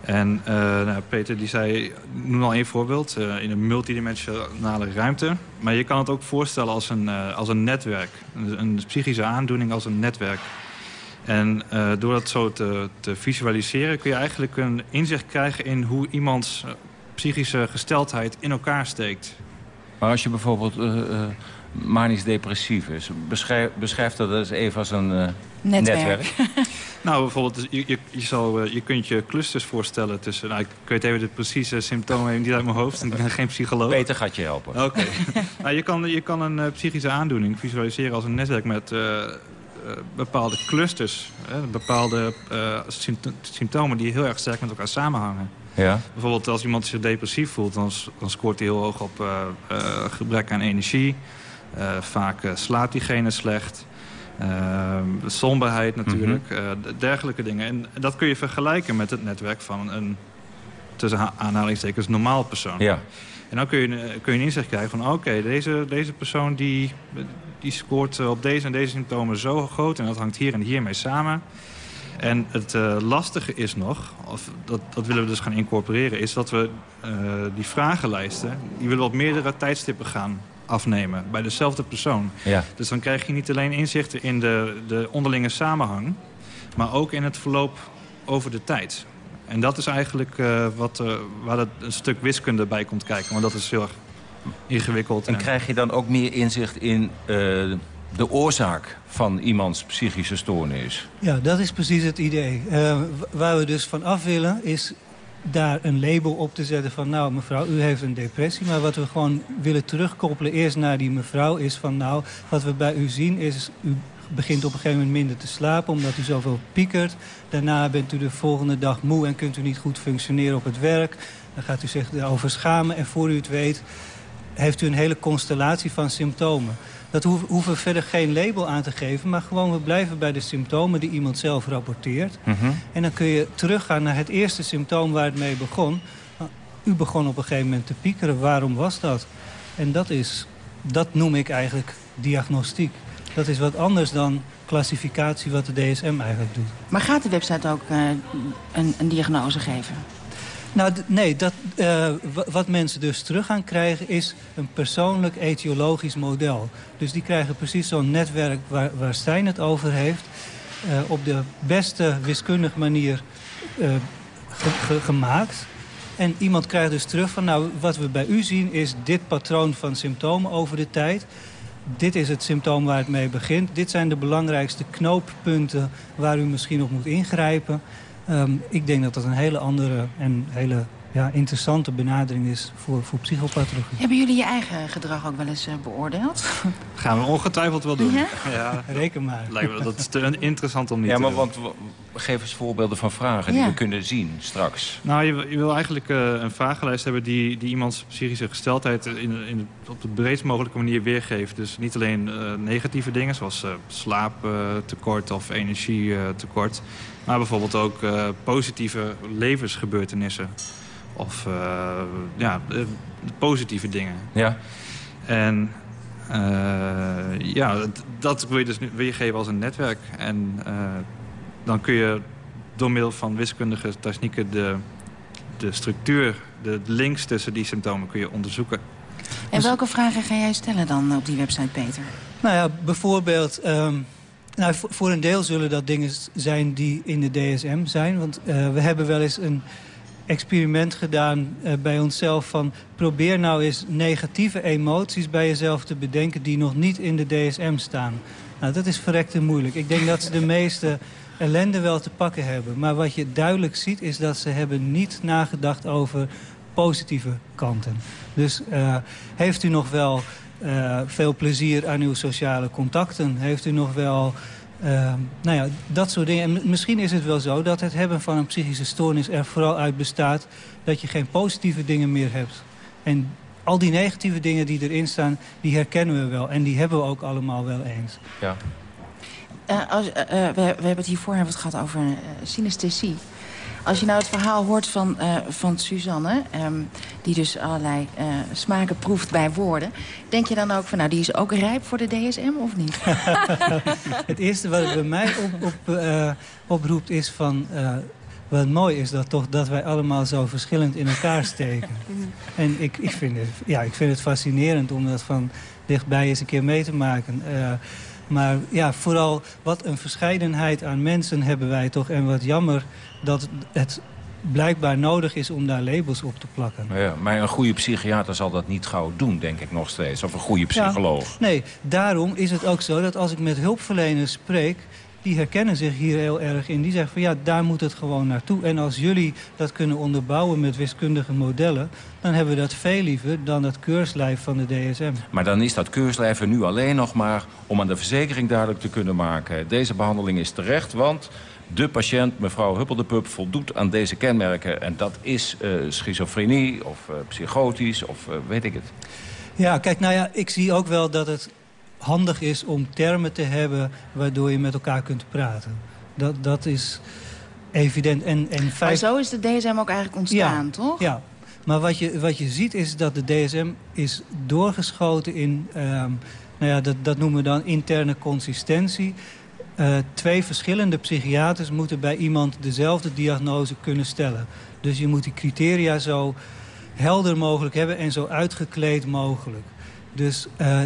[SPEAKER 22] En uh, nou, Peter die zei, noem al één voorbeeld, in een multidimensionale ruimte. Maar je kan het ook voorstellen als een, als een netwerk. Een, een psychische aandoening als een netwerk. En door dat zo te, te visualiseren kun je eigenlijk een inzicht krijgen in hoe iemands psychische gesteldheid in elkaar steekt.
[SPEAKER 18] Maar als je bijvoorbeeld uh, uh, manisch-depressief is, beschrijf, beschrijf dat eens even als een uh,
[SPEAKER 19] netwerk.
[SPEAKER 18] netwerk.
[SPEAKER 22] nou, bijvoorbeeld, je, je, je, zal, je kunt je clusters voorstellen tussen... Nou, ik weet even de precieze symptomen niet uit mijn hoofd. Ik ben geen psycholoog.
[SPEAKER 18] Peter gaat je helpen.
[SPEAKER 22] Oké. Okay. nou, je, kan, je kan een psychische aandoening visualiseren als een netwerk met... Uh, bepaalde clusters, hè, bepaalde uh, symptomen die heel erg sterk met elkaar samenhangen.
[SPEAKER 18] Ja.
[SPEAKER 22] Bijvoorbeeld als iemand zich depressief voelt, dan, dan scoort hij heel hoog op uh, uh, gebrek aan energie. Uh, vaak slaapt diegene slecht. somberheid natuurlijk. Mm -hmm. dergelijke dingen. En dat kun je vergelijken met het netwerk van een tussen aanhalingstekens normaal persoon.
[SPEAKER 18] Ja.
[SPEAKER 22] En dan kun je, kun je een inzicht krijgen van... oké, okay, deze, deze persoon die, die scoort op deze en deze symptomen zo groot... en dat hangt hier en hiermee samen. En het uh, lastige is nog, of dat, dat willen we dus gaan incorporeren... is dat we uh, die vragenlijsten, die willen we op meerdere tijdstippen gaan afnemen. Bij dezelfde persoon.
[SPEAKER 18] Ja.
[SPEAKER 22] Dus dan krijg je niet alleen inzichten in de, de onderlinge samenhang... maar ook in het verloop over de tijd. En dat is eigenlijk uh, wat, waar het een stuk wiskunde bij komt kijken. Want dat is heel erg ingewikkeld.
[SPEAKER 18] En, en krijg je dan ook meer inzicht in de oorzaak van iemands psychische stoornis.
[SPEAKER 24] Ja, dat is precies het idee. Uh, waar we dus van af willen is daar een label op te zetten van... nou, mevrouw, u heeft een depressie. Maar wat we gewoon willen terugkoppelen eerst naar die mevrouw is van... nou, wat we bij u zien is... u begint op een gegeven moment minder te slapen omdat u zoveel piekert. Daarna bent u de volgende dag moe en kunt u niet goed functioneren op het werk. Dan gaat u zich erover schamen en voor u het weet... heeft u een hele constellatie van symptomen. Dat hoeven we verder geen label aan te geven... maar gewoon we blijven bij de symptomen die iemand zelf rapporteert.
[SPEAKER 18] Mm -hmm.
[SPEAKER 24] En dan kun je teruggaan naar het eerste symptoom waar het mee begon. U begon op een gegeven moment te piekeren. Waarom was dat? En dat, is, dat noem ik eigenlijk diagnostiek. Dat is wat anders dan klassificatie wat de DSM eigenlijk doet.
[SPEAKER 19] Maar gaat de website ook uh, een, een diagnose geven?
[SPEAKER 24] Nou, nee, dat, uh, wat mensen dus terug gaan krijgen is een persoonlijk etiologisch model. Dus die krijgen precies zo'n netwerk waar, waar Stijn het over heeft... Uh, op de beste wiskundige manier ge gemaakt. En iemand krijgt dus terug van, nou, wat we bij u zien is dit patroon van symptomen over de tijd. Dit is het symptoom waar het mee begint. Dit zijn de belangrijkste knooppunten waar u misschien op moet ingrijpen. Um, ik denk dat dat een hele andere en hele ja, interessante benadering is voor, voor psychopathologie.
[SPEAKER 19] Hebben jullie je eigen gedrag ook wel eens uh, beoordeeld?
[SPEAKER 22] Gaan we ongetwijfeld wel doen.
[SPEAKER 19] Ja?
[SPEAKER 22] ja.
[SPEAKER 24] Reken maar.
[SPEAKER 22] Lijkt me, dat is te interessant om niet
[SPEAKER 18] ja,
[SPEAKER 22] te
[SPEAKER 18] maar
[SPEAKER 22] doen.
[SPEAKER 18] want geef eens voorbeelden van vragen die we kunnen zien straks.
[SPEAKER 22] Nou, je, je wil eigenlijk eh, een vragenlijst hebben die, die iemands psychische gesteldheid in, in, op de breedst mogelijke manier weergeeft. Dus niet alleen eh, negatieve dingen zoals eh, slaaptekort of energietekort. Maar bijvoorbeeld ook eh, positieve levensgebeurtenissen. Of eh, ja, eh, positieve dingen.
[SPEAKER 18] Ja.
[SPEAKER 22] En eh, ja, dat, wil je dus nu weergeven als een netwerk. En eh, dan kun je door middel van wiskundige technieken de, de structuur, de links tussen die symptomen kun je onderzoeken.
[SPEAKER 19] En welke vragen ga jij stellen dan op die website, Peter?
[SPEAKER 24] Nou ja, bijvoorbeeld... ehm, nou, voor, een deel zullen dat dingen zijn die in de DSM zijn. Want eh, we hebben wel eens een experiment gedaan eh, bij onszelf van... probeer nou eens negatieve emoties bij jezelf te bedenken... die nog niet in de DSM staan. Nou, dat is verrekte moeilijk. Ik denk dat ze de meeste ellende wel te pakken hebben. Maar wat je duidelijk ziet is dat ze hebben niet nagedacht over positieve kanten. Dus eh, heeft u nog wel eh, veel plezier aan uw sociale contacten? Heeft u nog wel... eh, nou ja, dat soort dingen. En misschien is het wel zo dat het hebben van een psychische stoornis er vooral uit bestaat... dat je geen positieve dingen meer hebt. En al die negatieve dingen die erin staan, die herkennen we wel. En die hebben we ook allemaal wel eens.
[SPEAKER 18] Ja.
[SPEAKER 19] Eh, als, eh, we, we hebben het hiervoor hebben het gehad over synesthesie. Als je nou het verhaal hoort van, eh, van Suzanne... ehm, die dus allerlei eh, smaken proeft bij woorden... denk je dan ook van, nou, die is ook rijp voor de DSM of niet?
[SPEAKER 24] Het eerste wat het bij mij op, op, eh, oproept is van... wat mooi is dat toch dat wij allemaal zo verschillend in elkaar steken. En ik, ik, vind het, ja, ik vind het fascinerend om dat van dichtbij eens een keer mee te maken. Maar ja, vooral wat een verscheidenheid aan mensen hebben wij toch. En wat jammer dat het blijkbaar nodig is om daar labels op te plakken.
[SPEAKER 18] Ja, maar een goede psychiater zal dat niet gauw doen, denk ik nog steeds. Of een goede psycholoog.
[SPEAKER 24] Ja, nee, daarom is het ook zo dat als ik met hulpverleners spreek... die herkennen zich hier heel erg in. Die zeggen van ja, daar moet het gewoon naartoe. En als jullie dat kunnen onderbouwen met wiskundige modellen... dan hebben we dat veel liever dan het keurslijf van de DSM.
[SPEAKER 18] Maar dan is dat keurslijf er nu alleen nog maar om aan de verzekering duidelijk te kunnen maken. Deze behandeling is terecht, want de patiënt, mevrouw Huppeldepup, voldoet aan deze kenmerken. En dat is eh, schizofrenie of eh, psychotisch of eh, weet ik het.
[SPEAKER 24] Ja, kijk, nou ja, ik zie ook wel dat het handig is om termen te hebben... waardoor je met elkaar kunt praten. Dat, dat is evident. En, en
[SPEAKER 19] Maar zo is de DSM ook eigenlijk ontstaan,
[SPEAKER 24] Ja,
[SPEAKER 19] toch?
[SPEAKER 24] Ja, maar wat je, wat je ziet is dat de DSM is doorgeschoten in... ehm, nou ja, dat, dat noemen we dan interne consistentie. Eh, twee verschillende psychiaters moeten bij iemand dezelfde diagnose kunnen stellen. Dus je moet die criteria zo helder mogelijk hebben en zo uitgekleed mogelijk. Dus eh,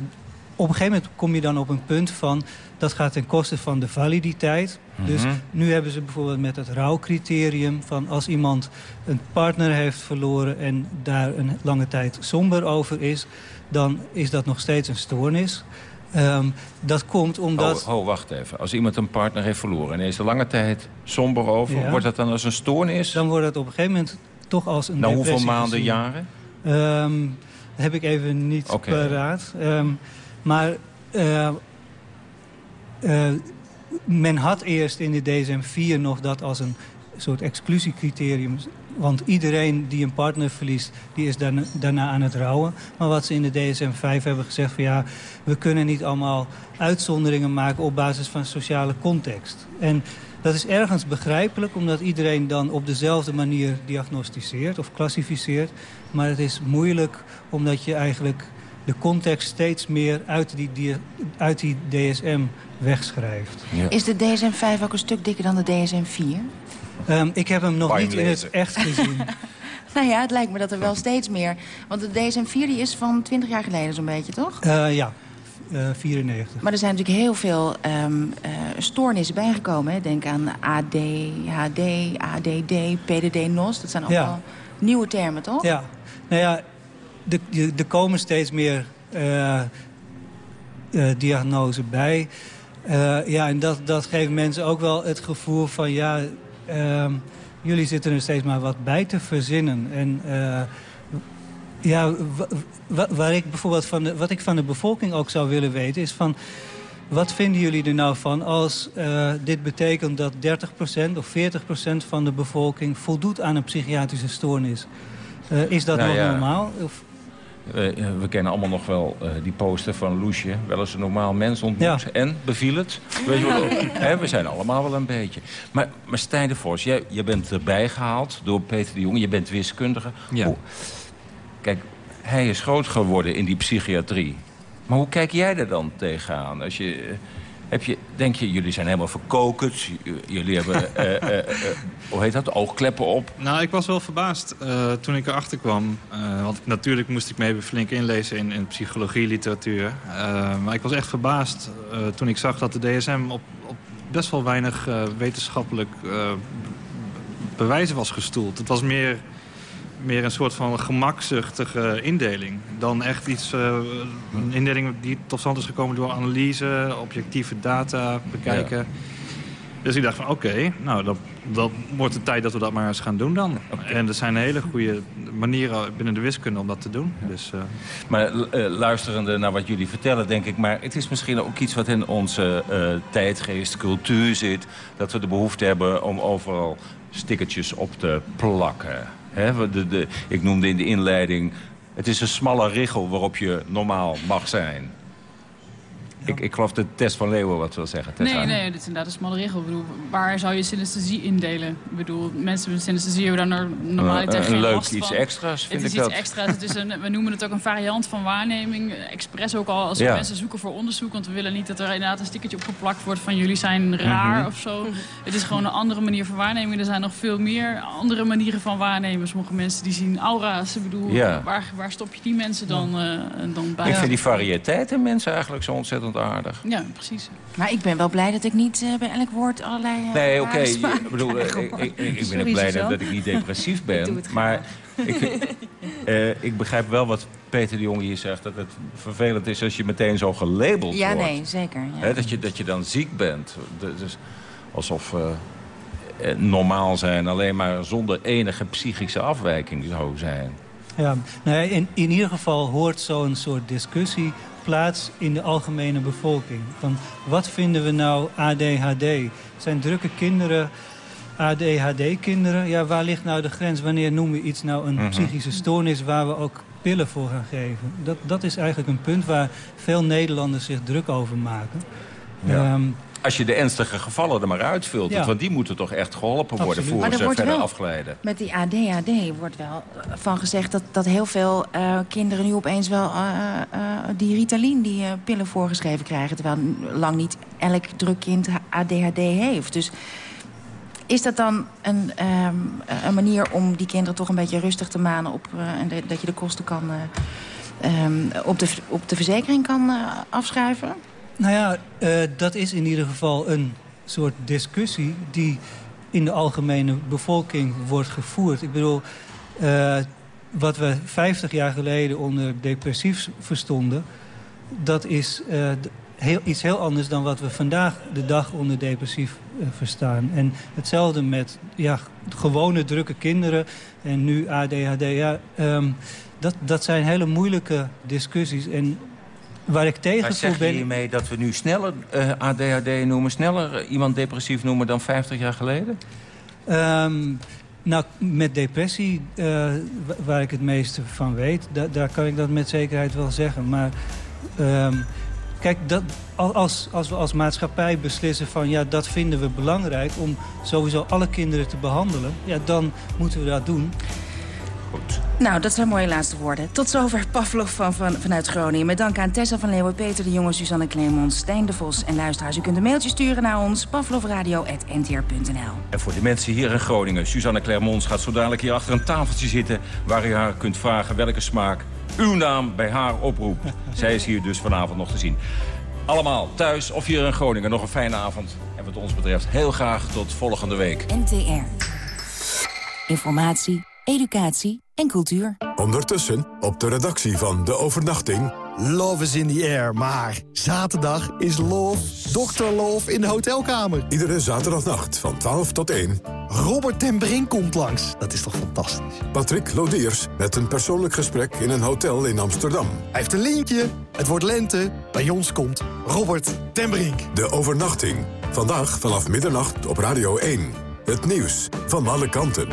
[SPEAKER 24] op een gegeven moment kom je dan op een punt van... dat gaat ten koste van de validiteit. Dus
[SPEAKER 18] Mhm.
[SPEAKER 24] nu hebben ze bijvoorbeeld met het rouwcriterium... van als iemand een partner heeft verloren... en daar een lange tijd somber over is... dan is dat nog steeds een stoornis. Ehm, dat komt omdat...
[SPEAKER 18] Ho, ho, wacht even. Als iemand een partner heeft verloren en is er lange tijd somber over...
[SPEAKER 24] Ja.
[SPEAKER 18] wordt dat dan als een stoornis?
[SPEAKER 24] Dan wordt het op een gegeven moment toch als een
[SPEAKER 18] Na hoeveel
[SPEAKER 24] depressie
[SPEAKER 18] maanden,
[SPEAKER 24] gezien.
[SPEAKER 18] jaren?
[SPEAKER 24] Ehm, heb ik even niet
[SPEAKER 18] Oké.
[SPEAKER 24] paraat. Ehm, maar eh, eh, men had eerst in de DSM-4 nog dat als een soort exclusiecriterium. Want iedereen die een partner verliest, die is daarna, daarna aan het rouwen. Maar wat ze in de DSM-5 hebben gezegd van ja, we kunnen niet allemaal uitzonderingen maken op basis van sociale context. En dat is ergens begrijpelijk, omdat iedereen dan op dezelfde manier diagnosticeert of klassificeert. Maar het is moeilijk, omdat je eigenlijk de context steeds meer uit die, dia- uit die DSM wegschrijft.
[SPEAKER 19] Is de DSM-5 ook een stuk dikker dan de DSM-4?
[SPEAKER 24] Ehm, ik heb hem nog niet in het echt gezien.
[SPEAKER 19] Nou ja, het lijkt me dat er wel steeds meer... Want de DSM-4 die is van 20 jaar geleden zo'n beetje, toch?
[SPEAKER 24] Eh, ja, eh 94.
[SPEAKER 19] Maar er zijn natuurlijk heel veel ehm, eh, stoornissen bijgekomen. Hè? Denk aan ADHD, ADD, PDD-NOS. Dat zijn allemaal nieuwe termen, toch?
[SPEAKER 24] Ja, nou ja, er- er er komen steeds meer eh eh, diagnoses bij. Eh, ja, en dat, dat geeft mensen ook wel het gevoel van... ja, ehm, jullie zitten er steeds maar wat bij te verzinnen. En uh, ja, waar ik bijvoorbeeld van de, wat ik van de bevolking ook zou willen weten is van... Wat vinden jullie er nou van als uh, dit betekent dat 30% of 40% van de bevolking voldoet aan een psychiatrische stoornis? Uh, is dat
[SPEAKER 18] nou,
[SPEAKER 24] nog
[SPEAKER 18] ja.
[SPEAKER 24] normaal? Of...
[SPEAKER 18] We, we, kennen allemaal nog wel uh, die poster van Loesje. Wel eens een normaal mens ontmoet. Ja. En, beviel het? Weet je wel, hè, we zijn allemaal wel een beetje. Maar, maar Stijn de Vos, jij, jij bent erbij gehaald door Peter de Jong. Je bent wiskundige.
[SPEAKER 2] Ja.
[SPEAKER 18] Oh, kijk, hij is groot geworden in die psychiatrie. Maar hoe kijk jij er dan tegenaan? Als je, heb je, denk je, jullie zijn helemaal verkokerd. Jullie hebben, uh, uh, uh, hoe heet dat, oogkleppen op.
[SPEAKER 22] Nou, ik was wel verbaasd toen ik erachter kwam. want natuurlijk moest ik me even flink inlezen in, in psychologie, literatuur. maar ik was echt verbaasd toen ik zag dat de DSM op, op best wel weinig wetenschappelijk bewijzen was gestoeld. Het was meer meer een soort van gemakzuchtige indeling. Dan echt iets, uh, een indeling die tot stand is gekomen door analyse, objectieve data bekijken. Ja. Dus ik dacht van oké, okay, nou dat, dat wordt de tijd dat we dat maar eens gaan doen dan. Okay. En er zijn hele goede manieren binnen de wiskunde om dat te doen. Ja. Dus, uh...
[SPEAKER 18] Maar uh, luisterende naar wat jullie vertellen denk ik... maar het is misschien ook iets wat in onze tijdgeest, cultuur zit... dat we de behoefte hebben om overal stickertjes op te plakken. De, ik noemde in de inleiding... het is een smalle richel waarop je normaal mag zijn. Ik, ik geloof de test van Leeuwen wat wil zeggen.
[SPEAKER 21] Nee, nee, dit is inderdaad een smalle regel. Ik bedoel, waar zou je synesthesie indelen? Ik bedoel, mensen met synesthesie hebben daar normaliter
[SPEAKER 18] uh,
[SPEAKER 21] geen
[SPEAKER 18] leuk
[SPEAKER 21] last
[SPEAKER 18] iets extra's, vind
[SPEAKER 21] het is
[SPEAKER 18] ik
[SPEAKER 21] iets
[SPEAKER 18] dat.
[SPEAKER 21] extra's. Het is een, we noemen het ook een variant van waarneming. Expres ook al als we
[SPEAKER 18] Ja.
[SPEAKER 21] mensen zoeken voor onderzoek. Want we willen niet dat er inderdaad een stickertje opgeplakt wordt van jullie zijn raar
[SPEAKER 18] Mhm.
[SPEAKER 21] of zo. Het is gewoon een andere manier van waarneming. Er zijn nog veel meer andere manieren van waarnemen. Sommige mensen die zien aura's. Ik bedoel,
[SPEAKER 18] Ja.
[SPEAKER 21] waar, waar stop je die mensen dan, eh, dan bij?
[SPEAKER 18] Ik vind die variëteit in mensen eigenlijk zo ontzettend aardig.
[SPEAKER 21] Ja, precies.
[SPEAKER 19] Maar ik ben wel blij dat ik niet eh, bij elk woord allerlei... eh,
[SPEAKER 18] Nee, oké. Ik bedoel, eh, ik, ik, ik ben
[SPEAKER 19] Sorry,
[SPEAKER 18] ook blij dat ik niet depressief
[SPEAKER 19] Ik
[SPEAKER 18] ben.
[SPEAKER 19] het
[SPEAKER 18] maar ik, eh, ik begrijp wel wat Peter de Jong hier zegt. Dat het vervelend is als je meteen zo gelabeld
[SPEAKER 19] Ja,
[SPEAKER 18] wordt.
[SPEAKER 19] nee, zeker. Ja.
[SPEAKER 18] Hè, dat, je, dat je dan ziek bent. Dus alsof normaal zijn alleen maar zonder enige psychische afwijking zou zijn.
[SPEAKER 24] Ja, nou ja, in, in ieder geval hoort zo'n soort discussie plaats in de algemene bevolking. Van wat vinden we nou ADHD? Zijn drukke kinderen ADHD-kinderen? Ja, waar ligt nou de grens? Wanneer noemen we iets nou een
[SPEAKER 18] Mhm.
[SPEAKER 24] psychische stoornis waar we ook pillen voor gaan geven? Dat, dat is eigenlijk een punt waar veel Nederlanders zich druk over maken.
[SPEAKER 18] Ja.
[SPEAKER 24] Ehm,
[SPEAKER 18] Als je de ernstige gevallen er maar.
[SPEAKER 24] Ja.
[SPEAKER 18] Want die moeten toch echt geholpen worden
[SPEAKER 24] Absoluut.
[SPEAKER 18] voor
[SPEAKER 19] Maar
[SPEAKER 18] ze
[SPEAKER 19] wordt
[SPEAKER 18] verder
[SPEAKER 19] wel-
[SPEAKER 18] afglijden.
[SPEAKER 19] Met die ADHD wordt wel eh, van gezegd dat, dat heel veel eh, kinderen nu opeens wel eh, eh, die Ritalin, die eh, pillen voorgeschreven krijgen. Terwijl lang niet elk druk kind ADHD heeft. Dus is dat dan een, ehm, een manier om die kinderen toch een beetje rustig te manen op eh, en de- dat je de kosten kan eh, ehm, op, de, op de verzekering kan eh, afschuiven?
[SPEAKER 24] Nou ja, eh, dat is in ieder geval een soort discussie die in de algemene bevolking wordt gevoerd. Ik bedoel, eh, wat we 50 jaar geleden onder depressief verstonden... dat is eh, heel, iets heel anders dan wat we vandaag de dag onder depressief verstaan. En hetzelfde met ja, gewone drukke kinderen en nu ADHD. Ja, ehm, dat, dat zijn hele moeilijke discussies. En waar ik tegen
[SPEAKER 18] Maar zeg
[SPEAKER 24] ben...
[SPEAKER 18] hiermee dat we nu sneller eh, ADHD noemen... sneller iemand depressief noemen dan 50 jaar geleden?
[SPEAKER 24] Ehm, nou, met depressie, eh, wa- waar ik het meeste van weet... da- daar kan ik dat met zekerheid wel zeggen. Maar ehm, kijk, dat, al- als, als we als maatschappij beslissen van... ja, dat vinden we belangrijk om sowieso alle kinderen te behandelen... ja, dan moeten we dat doen.
[SPEAKER 19] Nou, dat zijn mooie laatste woorden. Tot zover Pavlov van, van, vanuit Groningen. Met dank aan Tessa van Leeuwen, Peter de Jonge, Suzanne Clemons, Stijn de Vos en luisteraars. U kunt een mailtje sturen naar ons, pavlovradio.ntr.nl.
[SPEAKER 18] En voor de mensen hier in Groningen... Suzanne Clermons gaat zo dadelijk hier achter een tafeltje zitten... waar u haar kunt vragen welke smaak uw naam bij haar oproept. Zij is hier dus vanavond nog te zien. Allemaal thuis of hier in Groningen nog een fijne avond. En wat ons betreft heel graag tot volgende week.
[SPEAKER 14] NTR. Informatie, educatie en cultuur.
[SPEAKER 1] Ondertussen op de redactie van De Overnachting...
[SPEAKER 25] Love is in the air, maar zaterdag is Love, Dr. Love in de hotelkamer.
[SPEAKER 1] Iedere zaterdagnacht van 12 tot 1.
[SPEAKER 25] Robert ten Brink komt langs. Dat is toch fantastisch?
[SPEAKER 1] Patrick Lodiers met een persoonlijk gesprek in een hotel in Amsterdam.
[SPEAKER 25] Hij heeft een lintje. Het wordt lente. Bij ons komt Robert ten Brink.
[SPEAKER 1] De overnachting. Vandaag vanaf middernacht op Radio 1. Het nieuws van alle kanten.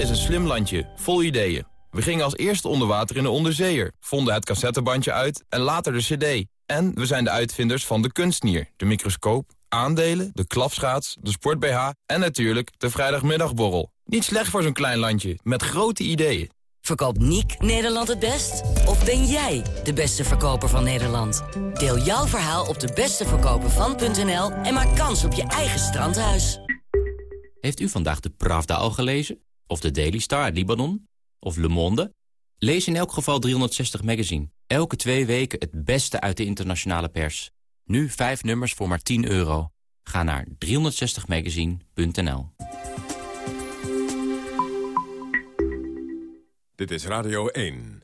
[SPEAKER 26] Is een slim landje, vol ideeën. We gingen als eerste onder water in de onderzeeër, vonden het cassettebandje uit en later de cd. En we zijn de uitvinders van de kunstnier, de microscoop, aandelen, de klapschaats, de sport-BH en natuurlijk de vrijdagmiddagborrel. Niet slecht voor zo'n klein landje, met grote ideeën.
[SPEAKER 14] Verkoopt Niek Nederland het best? Of ben jij de beste verkoper van Nederland? Deel jouw verhaal op de besteverkopervan.nl en maak kans op je eigen strandhuis.
[SPEAKER 23] Heeft u vandaag de Pravda al gelezen? Of de Daily Star Libanon? Of Le Monde? Lees in elk geval 360 Magazine. Elke twee weken het beste uit de internationale pers. Nu vijf nummers voor maar 10 euro. Ga naar 360magazine.nl
[SPEAKER 1] Dit is Radio 1.